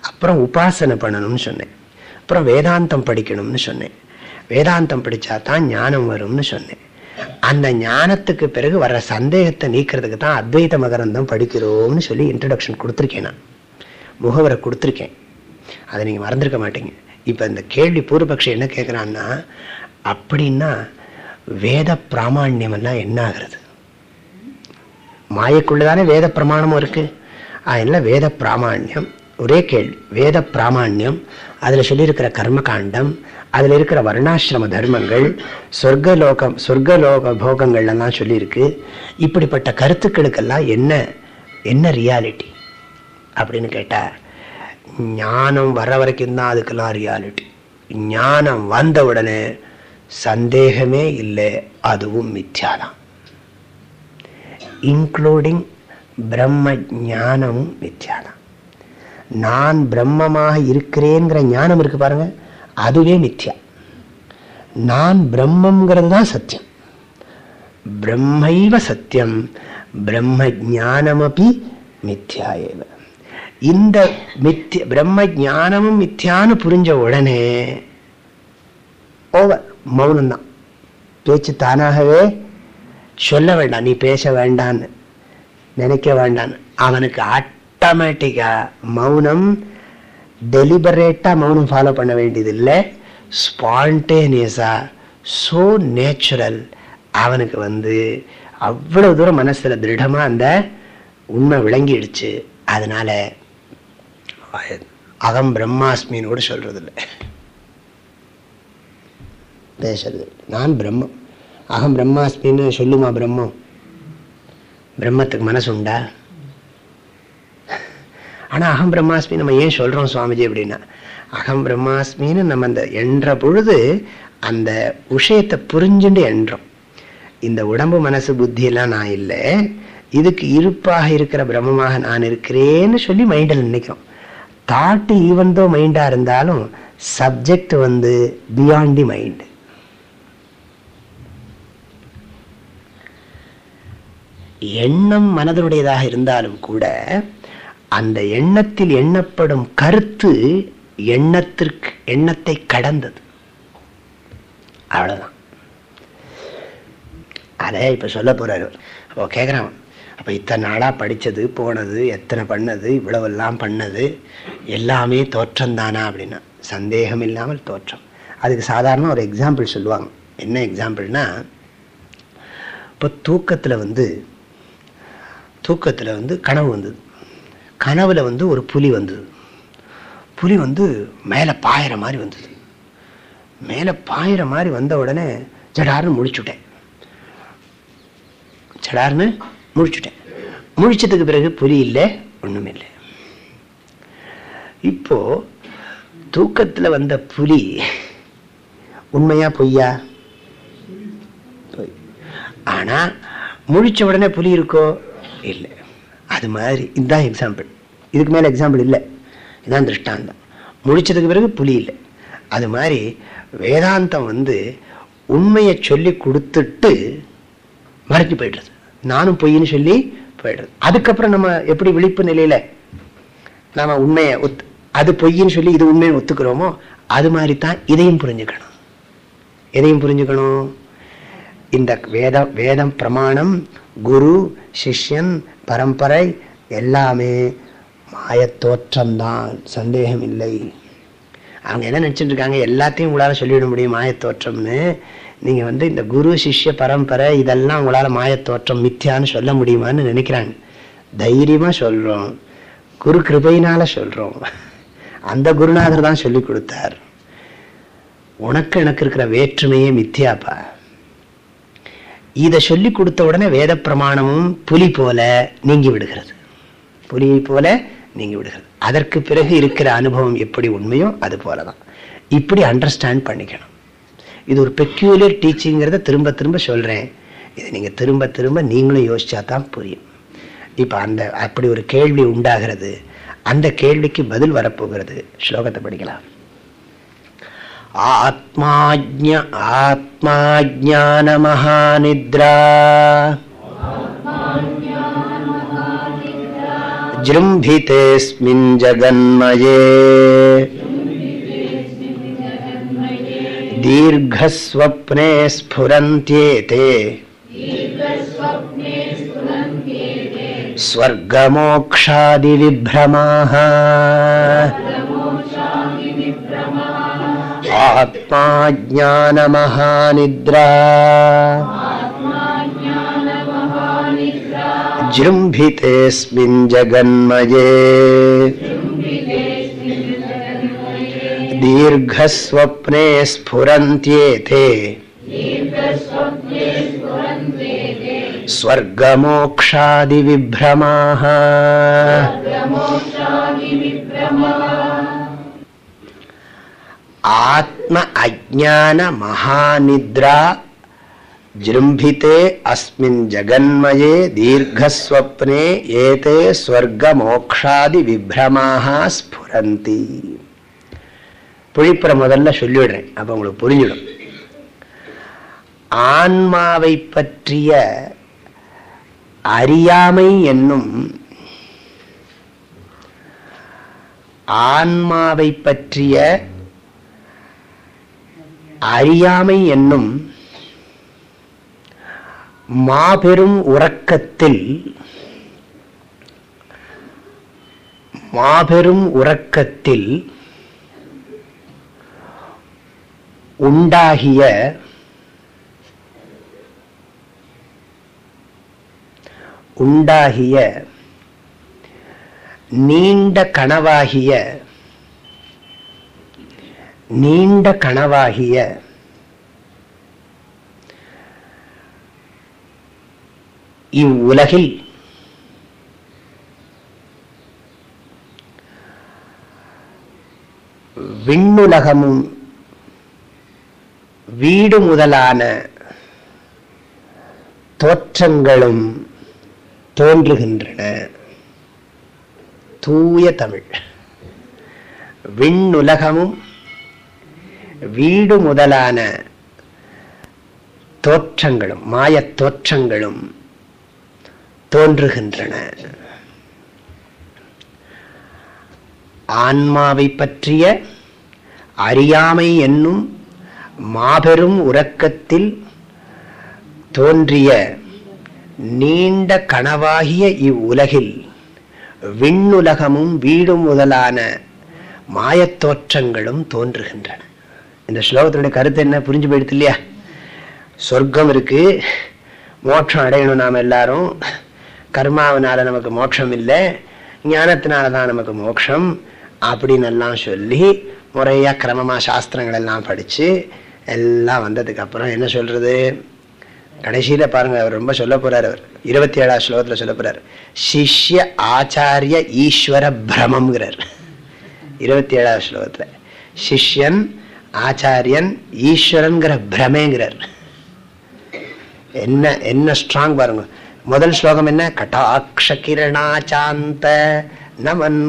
அப்புறம் உபாசனை பண்ணணும்னு சொன்னேன். அப்புறம் வேதாந்தம் படிக்கணும்னு சொன்னேன். வேதாந்தம் படித்தா தான் ஞானம் வரும்னு சொன்னேன். அந்த ஞானத்துக்கு பிறகு வர்ற சந்தேகத்தை நீக்கிறதுக்கு தான் அத்வைத மகரந்தம் படிக்கிறோம்னு சொல்லி இன்ட்ரடக்ஷன் கொடுத்துருக்கேன் நான். முகவரை கொடுத்துருக்கேன். அதை நீங்கள் மறந்துருக்க மாட்டீங்க. இப்போ இந்த கேள்வி பூர்வபக்ஷம் என்ன கேட்குறான்னா அப்படின்னா வேத பிராமாண்யம் எல்லாம் என்ன ஆகிறது மாயக்குள்ளதானே வேத பிரமாணமும் இருக்கு. அதனால வேத பிராமாண்யம் ஒரே கேள்வி வேத பிராமாண்யம் அதில் சொல்லியிருக்கிற கர்மகாண்டம் அதில் இருக்கிற வர்ணாசிரம தர்மங்கள் சொர்க்கலோகம் சொர்க்கலோக போகங்கள்லாம் சொல்லியிருக்கு. இப்படிப்பட்ட கருத்துக்களுக்கெல்லாம் என்ன என்ன ரியாலிட்டி அப்படின்னு கேட்டால் ஞானம் வர வரைக்கும் தான் அதுக்கெல்லாம் ரியாலிட்டி ஞானம் வந்த உடனே சந்தேகமே இல்லை அதுவும் மித்யாதான். இன்க்ளூடிங் பிரம்ம ஞானமும் மித்யாதான். நான் பிரம்மமாக இருக்கிறேங்கிற ஞானம் இருக்கு பாருங்கள் அதுவே மித்யா. நான் பிரம்மங்கிறது தான் சத்தியம். பிரம்மைவ சத்தியம் பிரம்ம ஜானமபி மித்யா ஏவ. இந்த மித்ய பிரம்ம ஜானமும் மித்யான்னு புரிஞ்ச உடனே ஓவர் மௌனம்தான். பேச்சு தானாகவே சொல்ல வேண்டாம் நீ பேச வேண்டான்னு நினைக்க வேண்டான்னு. அவனுக்கு ஆட்டோமேட்டிக்கா மௌனம் டெலிபரேட்டாக மௌனம் ஃபாலோ பண்ண வேண்டியது இல்லை ஸ்பான்டேனியஸாக ஸோ நேச்சுரல் அவனுக்கு வந்து அவ்வளோ தூரம் மனசில் திருடமாக அந்த உண்மை விளங்கிடுச்சு. அதனால் அகம் பிரம்மாஸ்மின்னு கூட இல்லை பேசுறது. நான் பிரம்மம். அகம் பிரம்மாஸ்மின்னு சொல்லுமா பிரம்மம்? பிரம்மத்துக்கு மனசு உண்டா? ஆனால் அகம் பிரம்மாஸ்மி நம்ம ஏன் சொல்கிறோம் சுவாமிஜி அப்படின்னா? அகம் பிரம்மாஸ்மின்னு நம்ம அந்த என்ற பொழுது அந்த விஷயத்தை புரிஞ்சுட்டு என்றோம். இந்த உடம்பு மனசு புத்தியெல்லாம் நான் இல்லை. இதுக்கு இருப்பாக இருக்கிற பிரம்மமாக நான் இருக்கிறேன்னு சொல்லி மைண்டில் நினைக்கிறோம். தாட்டு ஈவன் தோ மைண்டாக இருந்தாலும் சப்ஜெக்ட் வந்து பியாண்ட் தி மைண்ட் எண்ணம் மனதனுடையதாக இருந்தாலும் கூட அந்த எண்ணத்தில் எண்ணப்படும் கருத்து எண்ணத்திற்கு எண்ணத்தை கடந்தது. அவ்வளவுதான். அதை இப்ப சொல்ல போறாரு அப்போ கேட்குறான் அப்போ இத்தனை நாளாக படித்தது போனது எத்தனை பண்ணது இவ்வளவெல்லாம் பண்ணது எல்லாமே தோற்றம் தானா அப்படின்னா சந்தேகம் இல்லாமல் தோற்றம். அதுக்கு சாதாரண ஒரு எக்ஸாம்பிள் சொல்லுவாங்க. என்ன எக்ஸாம்பிள்னா இப்போ தூக்கத்தில் வந்து தூக்கத்தில் வந்து கனவு வந்தது. கனவுல வந்து ஒரு புலி வந்தது. புலி வந்து மேலே பாயிற மாதிரி வந்தது. மேலே பாயிற மாதிரி வந்த உடனே ஜடார்னு முழிச்சுட்டேன். ஜடார்னு முழிச்சுட்டேன். முழிச்சதுக்கு பிறகு புலி இல்லை ஒன்றும் இல்லை. இப்போ தூக்கத்தில் வந்த புலி உண்மையா பொய்யா? பொய். ஆனா முழிச்ச உடனே புலி இருக்கோ? இல்லை. அது மாதிரி. இதுதான் எக்ஸாம்பிள் இதுக்கு மேலே எக்ஸாம்பிள் இல்லை. இதுதான் திருஷ்டாந்தம். முடிச்சதுக்கு பிறகு புலி இல்லை. அது மாதிரி வேதாந்தம் வந்து உண்மையை சொல்லி கொடுத்துட்டு மறைஞ்சு போயிடுறது. நானும் பொய்ன்னு சொல்லி போயிடுறது. அதுக்கப்புறம் நம்ம எப்படி விழிப்பு நிலையில நாம உண்மையை ஒத்து அது பொய்ன்னு சொல்லி இது உண்மையை ஒத்துக்கிறோமோ அது மாதிரி தான் இதையும் புரிஞ்சுக்கணும். எதையும் புரிஞ்சுக்கணும்? இந்த வேத வேதம் பிரமாணம் குரு சிஷ்யன் பரம்பரை எல்லாமே மாயத்தோற்றம்தான் சந்தேகம் இல்லை அவங்க என்ன நினச்சிட்டு இருக்காங்க எல்லாத்தையும் உங்களால் சொல்லிவிட முடியும் மாயத்தோற்றம்னு நீங்கள் வந்து இந்த குரு சிஷ்ய பரம்பரை இதெல்லாம் உங்களால் மாயத்தோற்றம் மித்தியான்னு சொல்ல முடியுமான்னு நினைக்கிறாங்க. தைரியமாக சொல்கிறோம் குரு கிருபையினால் சொல்கிறோம் அந்த குருநாதர் தான் சொல்லி கொடுத்தார். உனக்கு எனக்கு இருக்கிற வேற்றுமையே மித்தியாப்பா. இதை சொல்லி கொடுத்த உடனே வேத பிரமாணமும் புலி போல நீங்கி விடுகிறது. புலியை போல நீங்கி விடுகிறது. அதற்கு பிறகு இருக்கிற அனுபவம் எப்படி உண்மையோ அது போலதான். இப்படி அண்டர்ஸ்டாண்ட் பண்ணிக்கணும். இது ஒரு பெக்யூலியர் டீச்சிங்கிறத திரும்ப திரும்ப சொல்றேன். இதை நீங்க திரும்ப திரும்ப நீங்களும் யோசிச்சா தான் புரியும். இப்ப அந்த அப்படி ஒரு கேள்வி உண்டாகிறது. அந்த கேள்விக்கு பதில் வரப்போகிறது. ஸ்லோகத்தை படிக்கலாம். आत्माज्ञ आत्माज्ञानमहानिद्रा जृम्भितेऽस्मिन् जगन्मये दीर्घस्वप्ने स्फुरन्त्येते स्वर्गमोक्षादिविभ्रमाः आत्मा ज्ञानमहानिद्रा जृम्भितेऽस्मिन् जगन्मये। दीर्घस्वप्ने स्फुरन्त्येते। स्वर्गमोक्षादिविभ्रमाः। ஆத்ம அஜான மகாநித்ரா ஜிரும்பித்தே அஸ்மின் ஜகன்மயே தீர்ঘஸ்வப்னே ஏதே ஸ்வர்க மோக்ஷாதி விப்ரமாக ஸ்புரந்தி புழிப்புற முதல்ல சொல்லிவிடுறேன் அப்போ உங்களுக்கு புரிஞ்சிடும் ஆன்மாவை பற்றிய அறியாமை என்னும் ஆன்மாவை பற்றிய அறியாமை என்னும் மாபெரும் உறக்கத்தில் மாபெரும் உறக்கத்தில் உண்டாகிய உண்டாகிய நீண்ட கனவாகிய நீண்ட கனவாகிய இவ்வுலகில் விண்ணுலகமும் வீடு முதலான தோற்றங்களும் தோன்றுகின்றன. தூய தமிழ். விண்ணுலகமும் வீடு முதலான தோற்றங்களும் மாயத் தோற்றங்களும் தோன்றுகின்றன. ஆன்மாவை பற்றிய அறியாமை என்னும் மாபெரும் உறக்கத்தில் தோன்றிய நீண்ட கனவாகிய இவ்வுலகில் விண்ணுலகமும் வீடு முதலான மாயத் தோற்றங்களும் தோன்றுகின்றன. இந்த ஸ்லோகத்தினுடைய கருத்து என்ன? புரிஞ்சு போயிடுது இல்லையா? சொர்க்கம் இருக்கு. மோட்சம் அடையணும் நாம் எல்லாரும். கர்மாவனால நமக்கு மோட்சம் இல்லை. ஞானத்தினால தான் நமக்கு மோட்சம். அப்படின்னு எல்லாம் சொல்லி முறையா கிரமமா சாஸ்திரங்கள் எல்லாம் படித்து எல்லாம் வந்ததுக்கு அப்புறம் என்ன சொல்றது? கடைசியில பாருங்க அவர் ரொம்ப சொல்ல போறாரு அவர். இருபத்தி ஏழாவது ஸ்லோகத்தில் சொல்ல போறாரு. சிஷ்ய ஆச்சாரிய ஈஸ்வர பிரமம்ங்கிறார். இருபத்தி ஏழாவது ஸ்லோகத்துல. சிஷ்யன் ஆச்சாரியன் ஈஸ்வரன்கிற பிரமேங்கிறார். என்ன என்ன ஸ்ட்ராங் பாருங்க. முதல் ஸ்லோகம் என்ன? கட்டாட்ச கிரணாச்சாந்த நமன்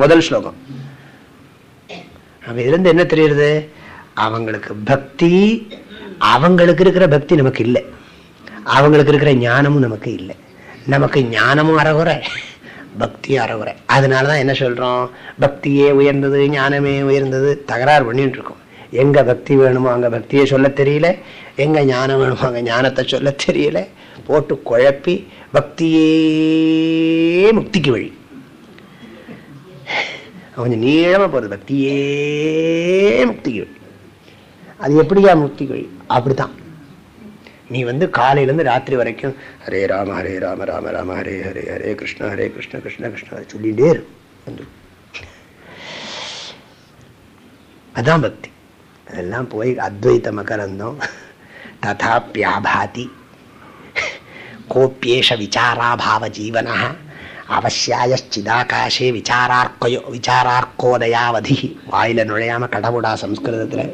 முதல் ஸ்லோகம். அப்ப இருந்து என்ன தெரியுது அவங்களுக்கு பக்தி அவங்களுக்கு இருக்கிற பக்தி நமக்கு இல்லை. அவங்களுக்கு இருக்கிற ஞானமும் நமக்கு இல்லை. நமக்கு ஞானமும் அறகுறை. பக்தி அறவுரை அதனால அதனாலதான் என்ன சொல்றோம்? பக்தியே உயர்ந்தது ஞானமே உயர்ந்தது தகராறு பண்ணிட்டு இருக்கோம். எங்க பக்தி வேணுமோ அங்க பக்தியை சொல்ல தெரியல. எங்க ஞானம் வேணுமோ அங்க ஞானத்தை சொல்ல தெரியல. போட்டு குழப்பி பக்தியே முக்திக்கு வழி. கொஞ்சம் நீளமாக போகிறது பக்தியே முக்திக்கு வழி. அது எப்படியா முக்திக்கு வழி? அப்படித்தான். நீ வந்து காலையிலேருந்து ராத்திரி வரைக்கும் ஹரே ராம ஹரே ராம ராம ராம ஹரே ஹரே ஹரே கிருஷ்ண ஹரே கிருஷ்ண கிருஷ்ண கிருஷ்ண சொல்லிகிட்டே இரு. அதான் பக்தி. அதெல்லாம் போய் அத்வைத்த மகரந்தம் ததாப்பியாபாதி கோப்பியேஷ விசாராபாவ ஜீவன அவசியாயச்சிதாகாஷே விசாரார்க்கயோ விசாரார்க்கோதயாவதி. வாயில நுழையாம கடவுடா சம்ஸ்கிருதத்தில்.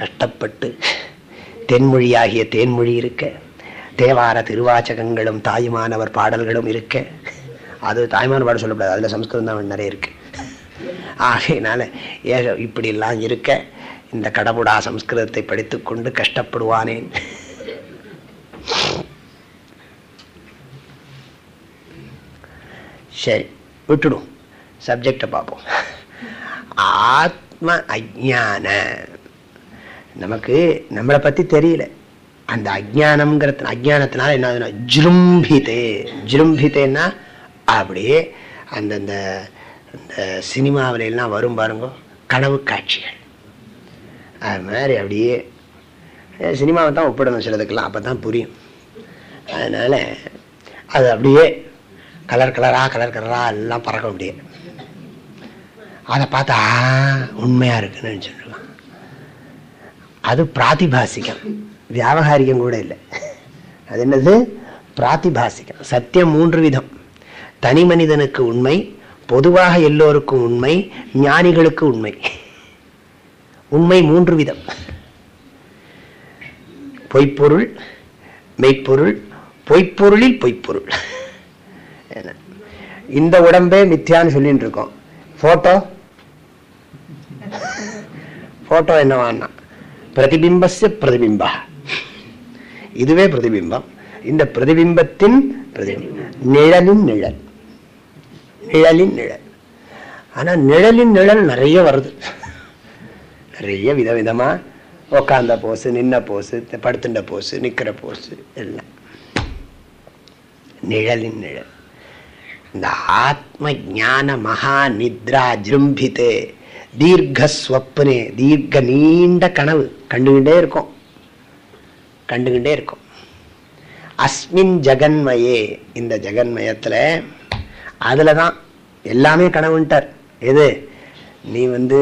கஷ்டப்பட்டு தென்மொழியாகிய தேன்மொழி இருக்க தேவார திருவாச்சகங்களும் தாயுமானவர் பாடல்களும் இருக்க. அது தாய்மான பாடல் சொல்லக்கூடாது அதில் சம்ஸ்கிருதம் தான் நிறைய இருக்கு. ஆகையினால ஏ இப்படிலாம் இருக்க இந்த கடவுடா சம்ஸ்கிருதத்தை படித்துக்கொண்டு கஷ்டப்படுவானேன் சரி விட்டுடும். சப்ஜெக்டை பார்ப்போம். ஆத்ம அஜான நமக்கு நம்மளை பத்தி தெரியல. அந்த அஜானம்ங்கிற அஜானத்தினால என்ன ஆகுதுன்னா ஜிரும்பிதே ஜிரும்பிதேன்னா அப்படியே அந்தந்த இந்த சினிமாவில எல்லாம் வரும் பாருங்க கனவு காட்சிகள். அது மாதிரி அப்படியே சினிமாவை தான் ஒப்பிடணும் சிலதுக்கெல்லாம் அப்போ தான் புரியும். அதனால அது அப்படியே கலர் கலரா கலர் கலரா எல்லாம் பறக்கும் அப்படியே. அதை பார்த்தா உண்மையாக உண்மையா இருக்குன்னு சொல்லலாம் அது பிராத்திபாசிகம் வியாபகாரிகம் கூட இல்லை. அது என்னது? பிராத்திபாசிகம் சத்தியம் மூன்று விதம். தனி மனிதனுக்கு உண்மை பொதுவாக எல்லோருக்கும் உண்மை ஞானிகளுக்கு உண்மை. உண்மை மூன்று விதம். பொய்ப்பொருள் மெய்ப்பொருள் பொய்ப்பொருளில் பொய்ப்பொருள். இந்த உடம்பே மித்தியான்னு சொல்லிட்டு இருக்கோம். போட்டோ போட்டோ என்னவான்னா? பிரதிபிம்பஸ்ய பிரதிபிம்ப. இதுவே பிரதிபிம்பம். இந்த பிரதிபிம்பத்தின் பிரதிபிம்பம் நிழலின் நிழல். நிழலின் நிழல். ஆனால் நிழலின் நிழல் நிறைய வருது. நிறைய விதவிதமாக உக்காந்த போஸு நின்ன போஸு படுத்துட்ட போஸு நிக்கிற போஸு எல்லாம். நிழலின் நிழல். இந்த ஆத்ம ஞான மகா நித்ரா ஜிரும்பித்தே. தீர்க்கஸ்வப்னே தீர்க்க நீண்ட கனவு. கண்டுகிட்டே இருக்கும். கண்டுகிட்டே இருக்கும். அஸ்மின் ஜெகன்மயே இந்த ஜெகன்மயத்துல அதில் தான் எல்லாமே கனவுன்ட்டார். எது? நீ வந்து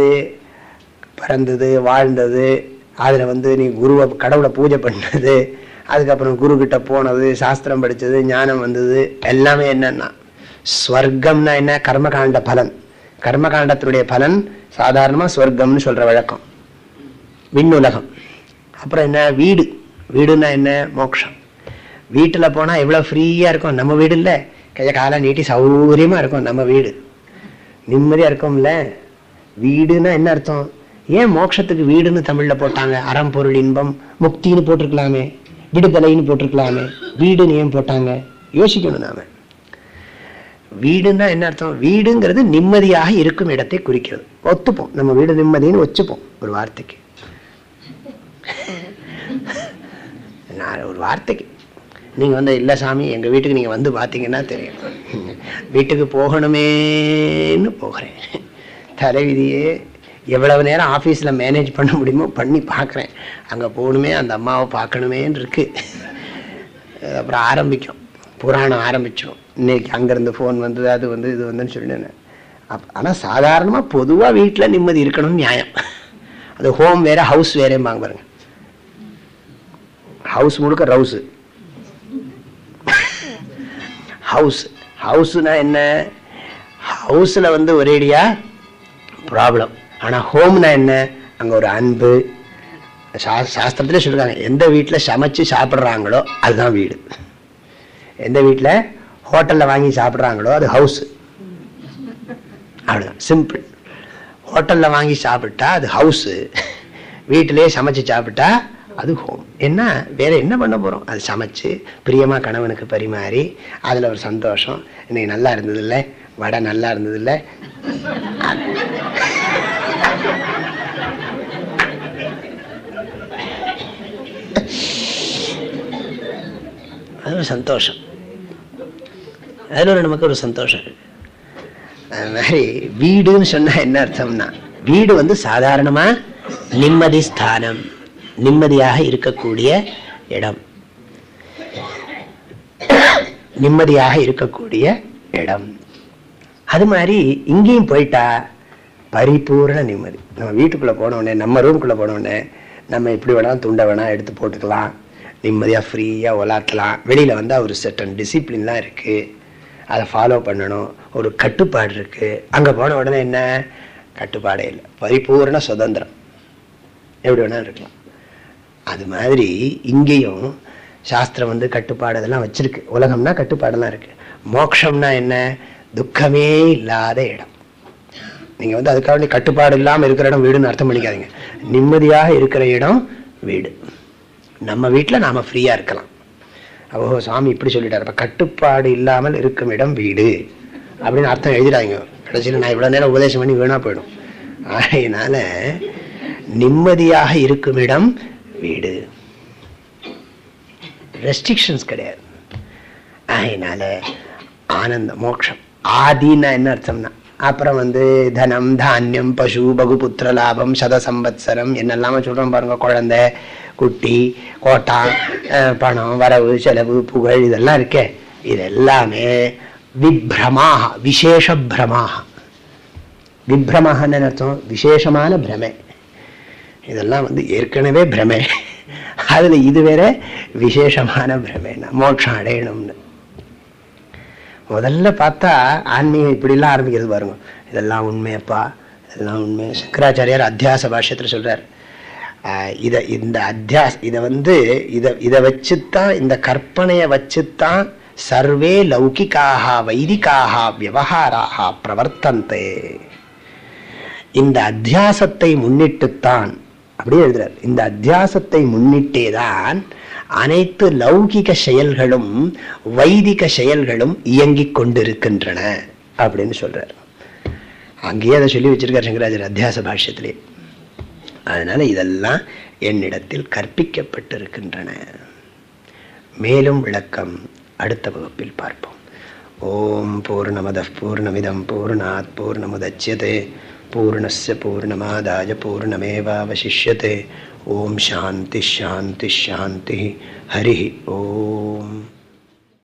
பிறந்தது வாழ்ந்தது அதில் வந்து நீ குருவை கடவுளை பூஜை பண்ணது அதுக்கப்புறம் குரு கிட்ட போனது சாஸ்திரம் படிச்சது ஞானம் வந்தது எல்லாமே என்னன்னா ஸ்வர்க்கம்னா என்ன? கர்மகாண்ட பலன். கர்மகாண்டத்தினுடைய பலன் சாதாரணமாக ஸ்வர்க்கம்னு சொல்கிற வழக்கம். விண்ணுலகம் அப்புறம் என்ன? வீடு. வீடுன்னா என்ன? மோட்சம் வீட்டில் போனால் எவ்வளோ ஃப்ரீயாக இருக்கும். நம்ம வீடு இல்லை. கையை காலை நீட்டி சௌகரியமாக இருக்கும் நம்ம வீடு. நிம்மதியாக இருக்கும்ல? வீடுன்னா என்ன அர்த்தம்? ஏன் மோட்சத்துக்கு வீடுன்னு தமிழில் போட்டாங்க? அறம் பொருள் இன்பம் முக்தின்னு போட்டிருக்கலாமே. விடுதலைன்னு போட்டிருக்கலாமே. வீடுன்னு ஏன் போட்டாங்க? யோசிக்கணும் நாம. வீடுன்னா என்ன அர்த்தம்? வீடுங்கிறது நிம்மதியாக இருக்கும் இடத்தை குறிக்கிறது. ஒத்துப்போம். நம்ம வீடு நிம்மதின்னு வச்சுப்போம் ஒரு வார்த்தைக்கு. நான் ஒரு வார்த்தைக்கு. நீங்க வந்து இல்ல சாமி எங்க வீட்டுக்கு நீங்க வந்து பாத்தீங்கன்னா தெரியும். வீட்டுக்கு போகணுமேன்னு போகிறேன். தலைவிதியே எவ்வளவு நேரம் ஆபீஸ்ல மேனேஜ் பண்ண முடியுமோ பண்ணி பார்க்குறேன். அங்க போகணுமே அந்த அம்மாவை பார்க்கணுமேன்னு இருக்கு. அப்புறம் ஆரம்பிக்கும். புராணம் ஆரம்பித்தோம் இன்னைக்கு அங்கேருந்து ஃபோன் வந்தது அது வந்து இது வந்துன்னு சொல்லினேன் அப் ஆனால் சாதாரணமாக பொதுவாக வீட்டில் நிம்மதி இருக்கணும் நியாயம். அது ஹோம் வேறு ஹவுஸ் வேறேம்பாங்க பாருங்க. ஹவுஸ் முழுக்க ரவுஸு ஹவுஸ் ஹவுஸுனா என்ன? ஹவுஸில் வந்து ஒரேடியாக ப்ராப்ளம் ஆனால் ஹோம்னா என்ன? அங்கே ஒரு அன்பு. சா சாஸ்திரத்திலே சொல்லியிருக்காங்க எந்த வீட்டில் சமைச்சு சாப்பிட்றாங்களோ அதுதான் வீடு. எந்த வீட்டில் ஹோட்டலில் வாங்கி சாப்பிட்றாங்களோ அது ஹவுஸ் அவ்வளோதான் சிம்பிள் ஹோட்டலில் வாங்கி சாப்பிட்டா அது ஹவுஸு வீட்டிலேயே சமைச்சு சாப்பிட்டா அது ஹோம் என்ன? வேற என்ன பண்ண போகிறோம் அது சமைச்சு பிரியமாக கணவனுக்கு பரிமாறி அதில் ஒரு சந்தோஷம். இன்னைக்கு நல்லா இருந்ததில்ல. வடை நல்லா இருந்ததில்ல. அது ஒரு சந்தோஷம். அதில் ஒரு நமக்கு ஒரு சந்தோஷம் இருக்கு. அது மாதிரி வீடுன்னு சொன்னா என்ன அர்த்தம்னா வீடு வந்து சாதாரணமா நிம்மதி ஸ்தானம் நிம்மதியாக இருக்கக்கூடிய இடம். நிம்மதியாக இருக்கக்கூடிய இடம். அது மாதிரி இங்கேயும் போயிட்டா பரிபூர்ண நிம்மதி. நம்ம வீட்டுக்குள்ள போன உடனே நம்ம ரூம்குள்ளே போன உடனே நம்ம எப்படி வேணாலும் துண்டை வேணா எடுத்து போட்டுக்கலாம். நிம்மதியாக ஃப்ரீயாக உலாத்தலாம். வெளியில் வந்து ஒரு செட்டன் டிசிப்ளின்லாம் இருக்குது அதை ஃபாலோ பண்ணணும். ஒரு கட்டுப்பாடு இருக்குது அங்கே போன உடனே என்ன? கட்டுப்பாடே இல்லை. பரிபூர்ண சுதந்திரம். எப்படி வேணாலும் இருக்கலாம். அது மாதிரி இங்கேயும் சாஸ்திரம் வந்து கட்டுப்பாடு இதெல்லாம் வச்சுருக்கு. உலகம்னா கட்டுப்பாடெல்லாம் இருக்குது மோக்ஷம்னா என்ன? துக்கமே இல்லாத இடம். நீங்கள் வந்து அதுக்காக கட்டுப்பாடு இல்லாமல் இருக்கிற இடம் வீடுன்னு அர்த்தம் பண்ணிக்காதீங்க. நிம்மதியாக இருக்கிற இடம் வீடு. நம்ம வீட்டில் நாம ஃப்ரீயாக இருக்கலாம். ஓஹோ சாமி இப்படி சொல்லிட்டாரு. அப்ப கட்டுப்பாடு இல்லாமல் இருக்கும் இடம் வீடு. அப்படின்னு அர்த்தம் எழுதிடாங்க கடைசியில் நான் இவ்வளவு நேரம் உபதேசம் பண்ணி வீணா போயிடும். அதனால நிம்மதியாக இருக்கும் இடம் வீடு. ரெஸ்ட்ரிக்ஷன்ஸ் கிடையாது. அதனால ஆனந்த மோட்சம் ஆதின்னா என்ன அர்த்தம்னா அப்புறம் வந்து தனம் தானியம் பசு பகுபுத்திர லாபம் சத சம்பத்சரம் என்னெல்லாம சொல்றோம் பாருங்க குழந்தை. குட்டி கோட்டா பணம் வரவு செலவு புகழ் இதெல்லாம் இருக்கே. இது எல்லாமே விப்ரமாக விசேஷ பிரமாக விப்ரமாகன்னு அர்த்தம் விசேஷமான பிரமை. இதெல்லாம் வந்து ஏற்கனவே பிரமை. அதுல இது வேற விசேஷமான பிரமைனா மோட்சம் அடையணும்னு. முதல்ல பார்த்தா ஆன்மீகம் இப்படிலாம் ஆரம்பிக்கிறது பாருங்க. இதெல்லாம் உண்மையப்பா இதெல்லாம் உண்மை. சங்கராச்சாரியார் அத்தியாச பாஷ்யத்தில் சொல்கிறார் இத இந்த அத்தியாஸ் இதை வந்து இதை இதை வச்சுத்தான் இந்த கற்பனையை வச்சுத்தான் சர்வே லௌகிக்காக வைதிக்காக விவகாராக பிரவர்த்தந்தே. இந்த அத்தியாசத்தை முன்னிட்டுத்தான் அப்படியே எழுதுறார் இந்த அத்தியாசத்தை முன்னிட்டேதான் அனைத்து லௌகிக செயல்களும் வைதிக செயல்களும் இயங்கிக் கொண்டிருக்கின்றன அப்படின்னு சொல்றார். அங்கேயே அதை சொல்லி வச்சிருக்கார் சங்கராஜர் அத்தியாச பாஷ்யத்திலே. அதனால் இதெல்லாம் என்னிடத்தில் கற்பிக்கப்பட்டிருக்கின்றன. மேலும் விளக்கம் அடுத்த வகுப்பில் பார்ப்போம். ஓம் பூர்ணமத பூர்ணமிதம் பூர்ணாத் பூர்ணமுதட்சியதே பூர்ணஸ்ய பூர்ணமாதாய பூர்ணமேவாவசிஷ்யத்தை ஓம் சாந்தி ஷாந்தி ஷாந்தி ஹரி ஓம்.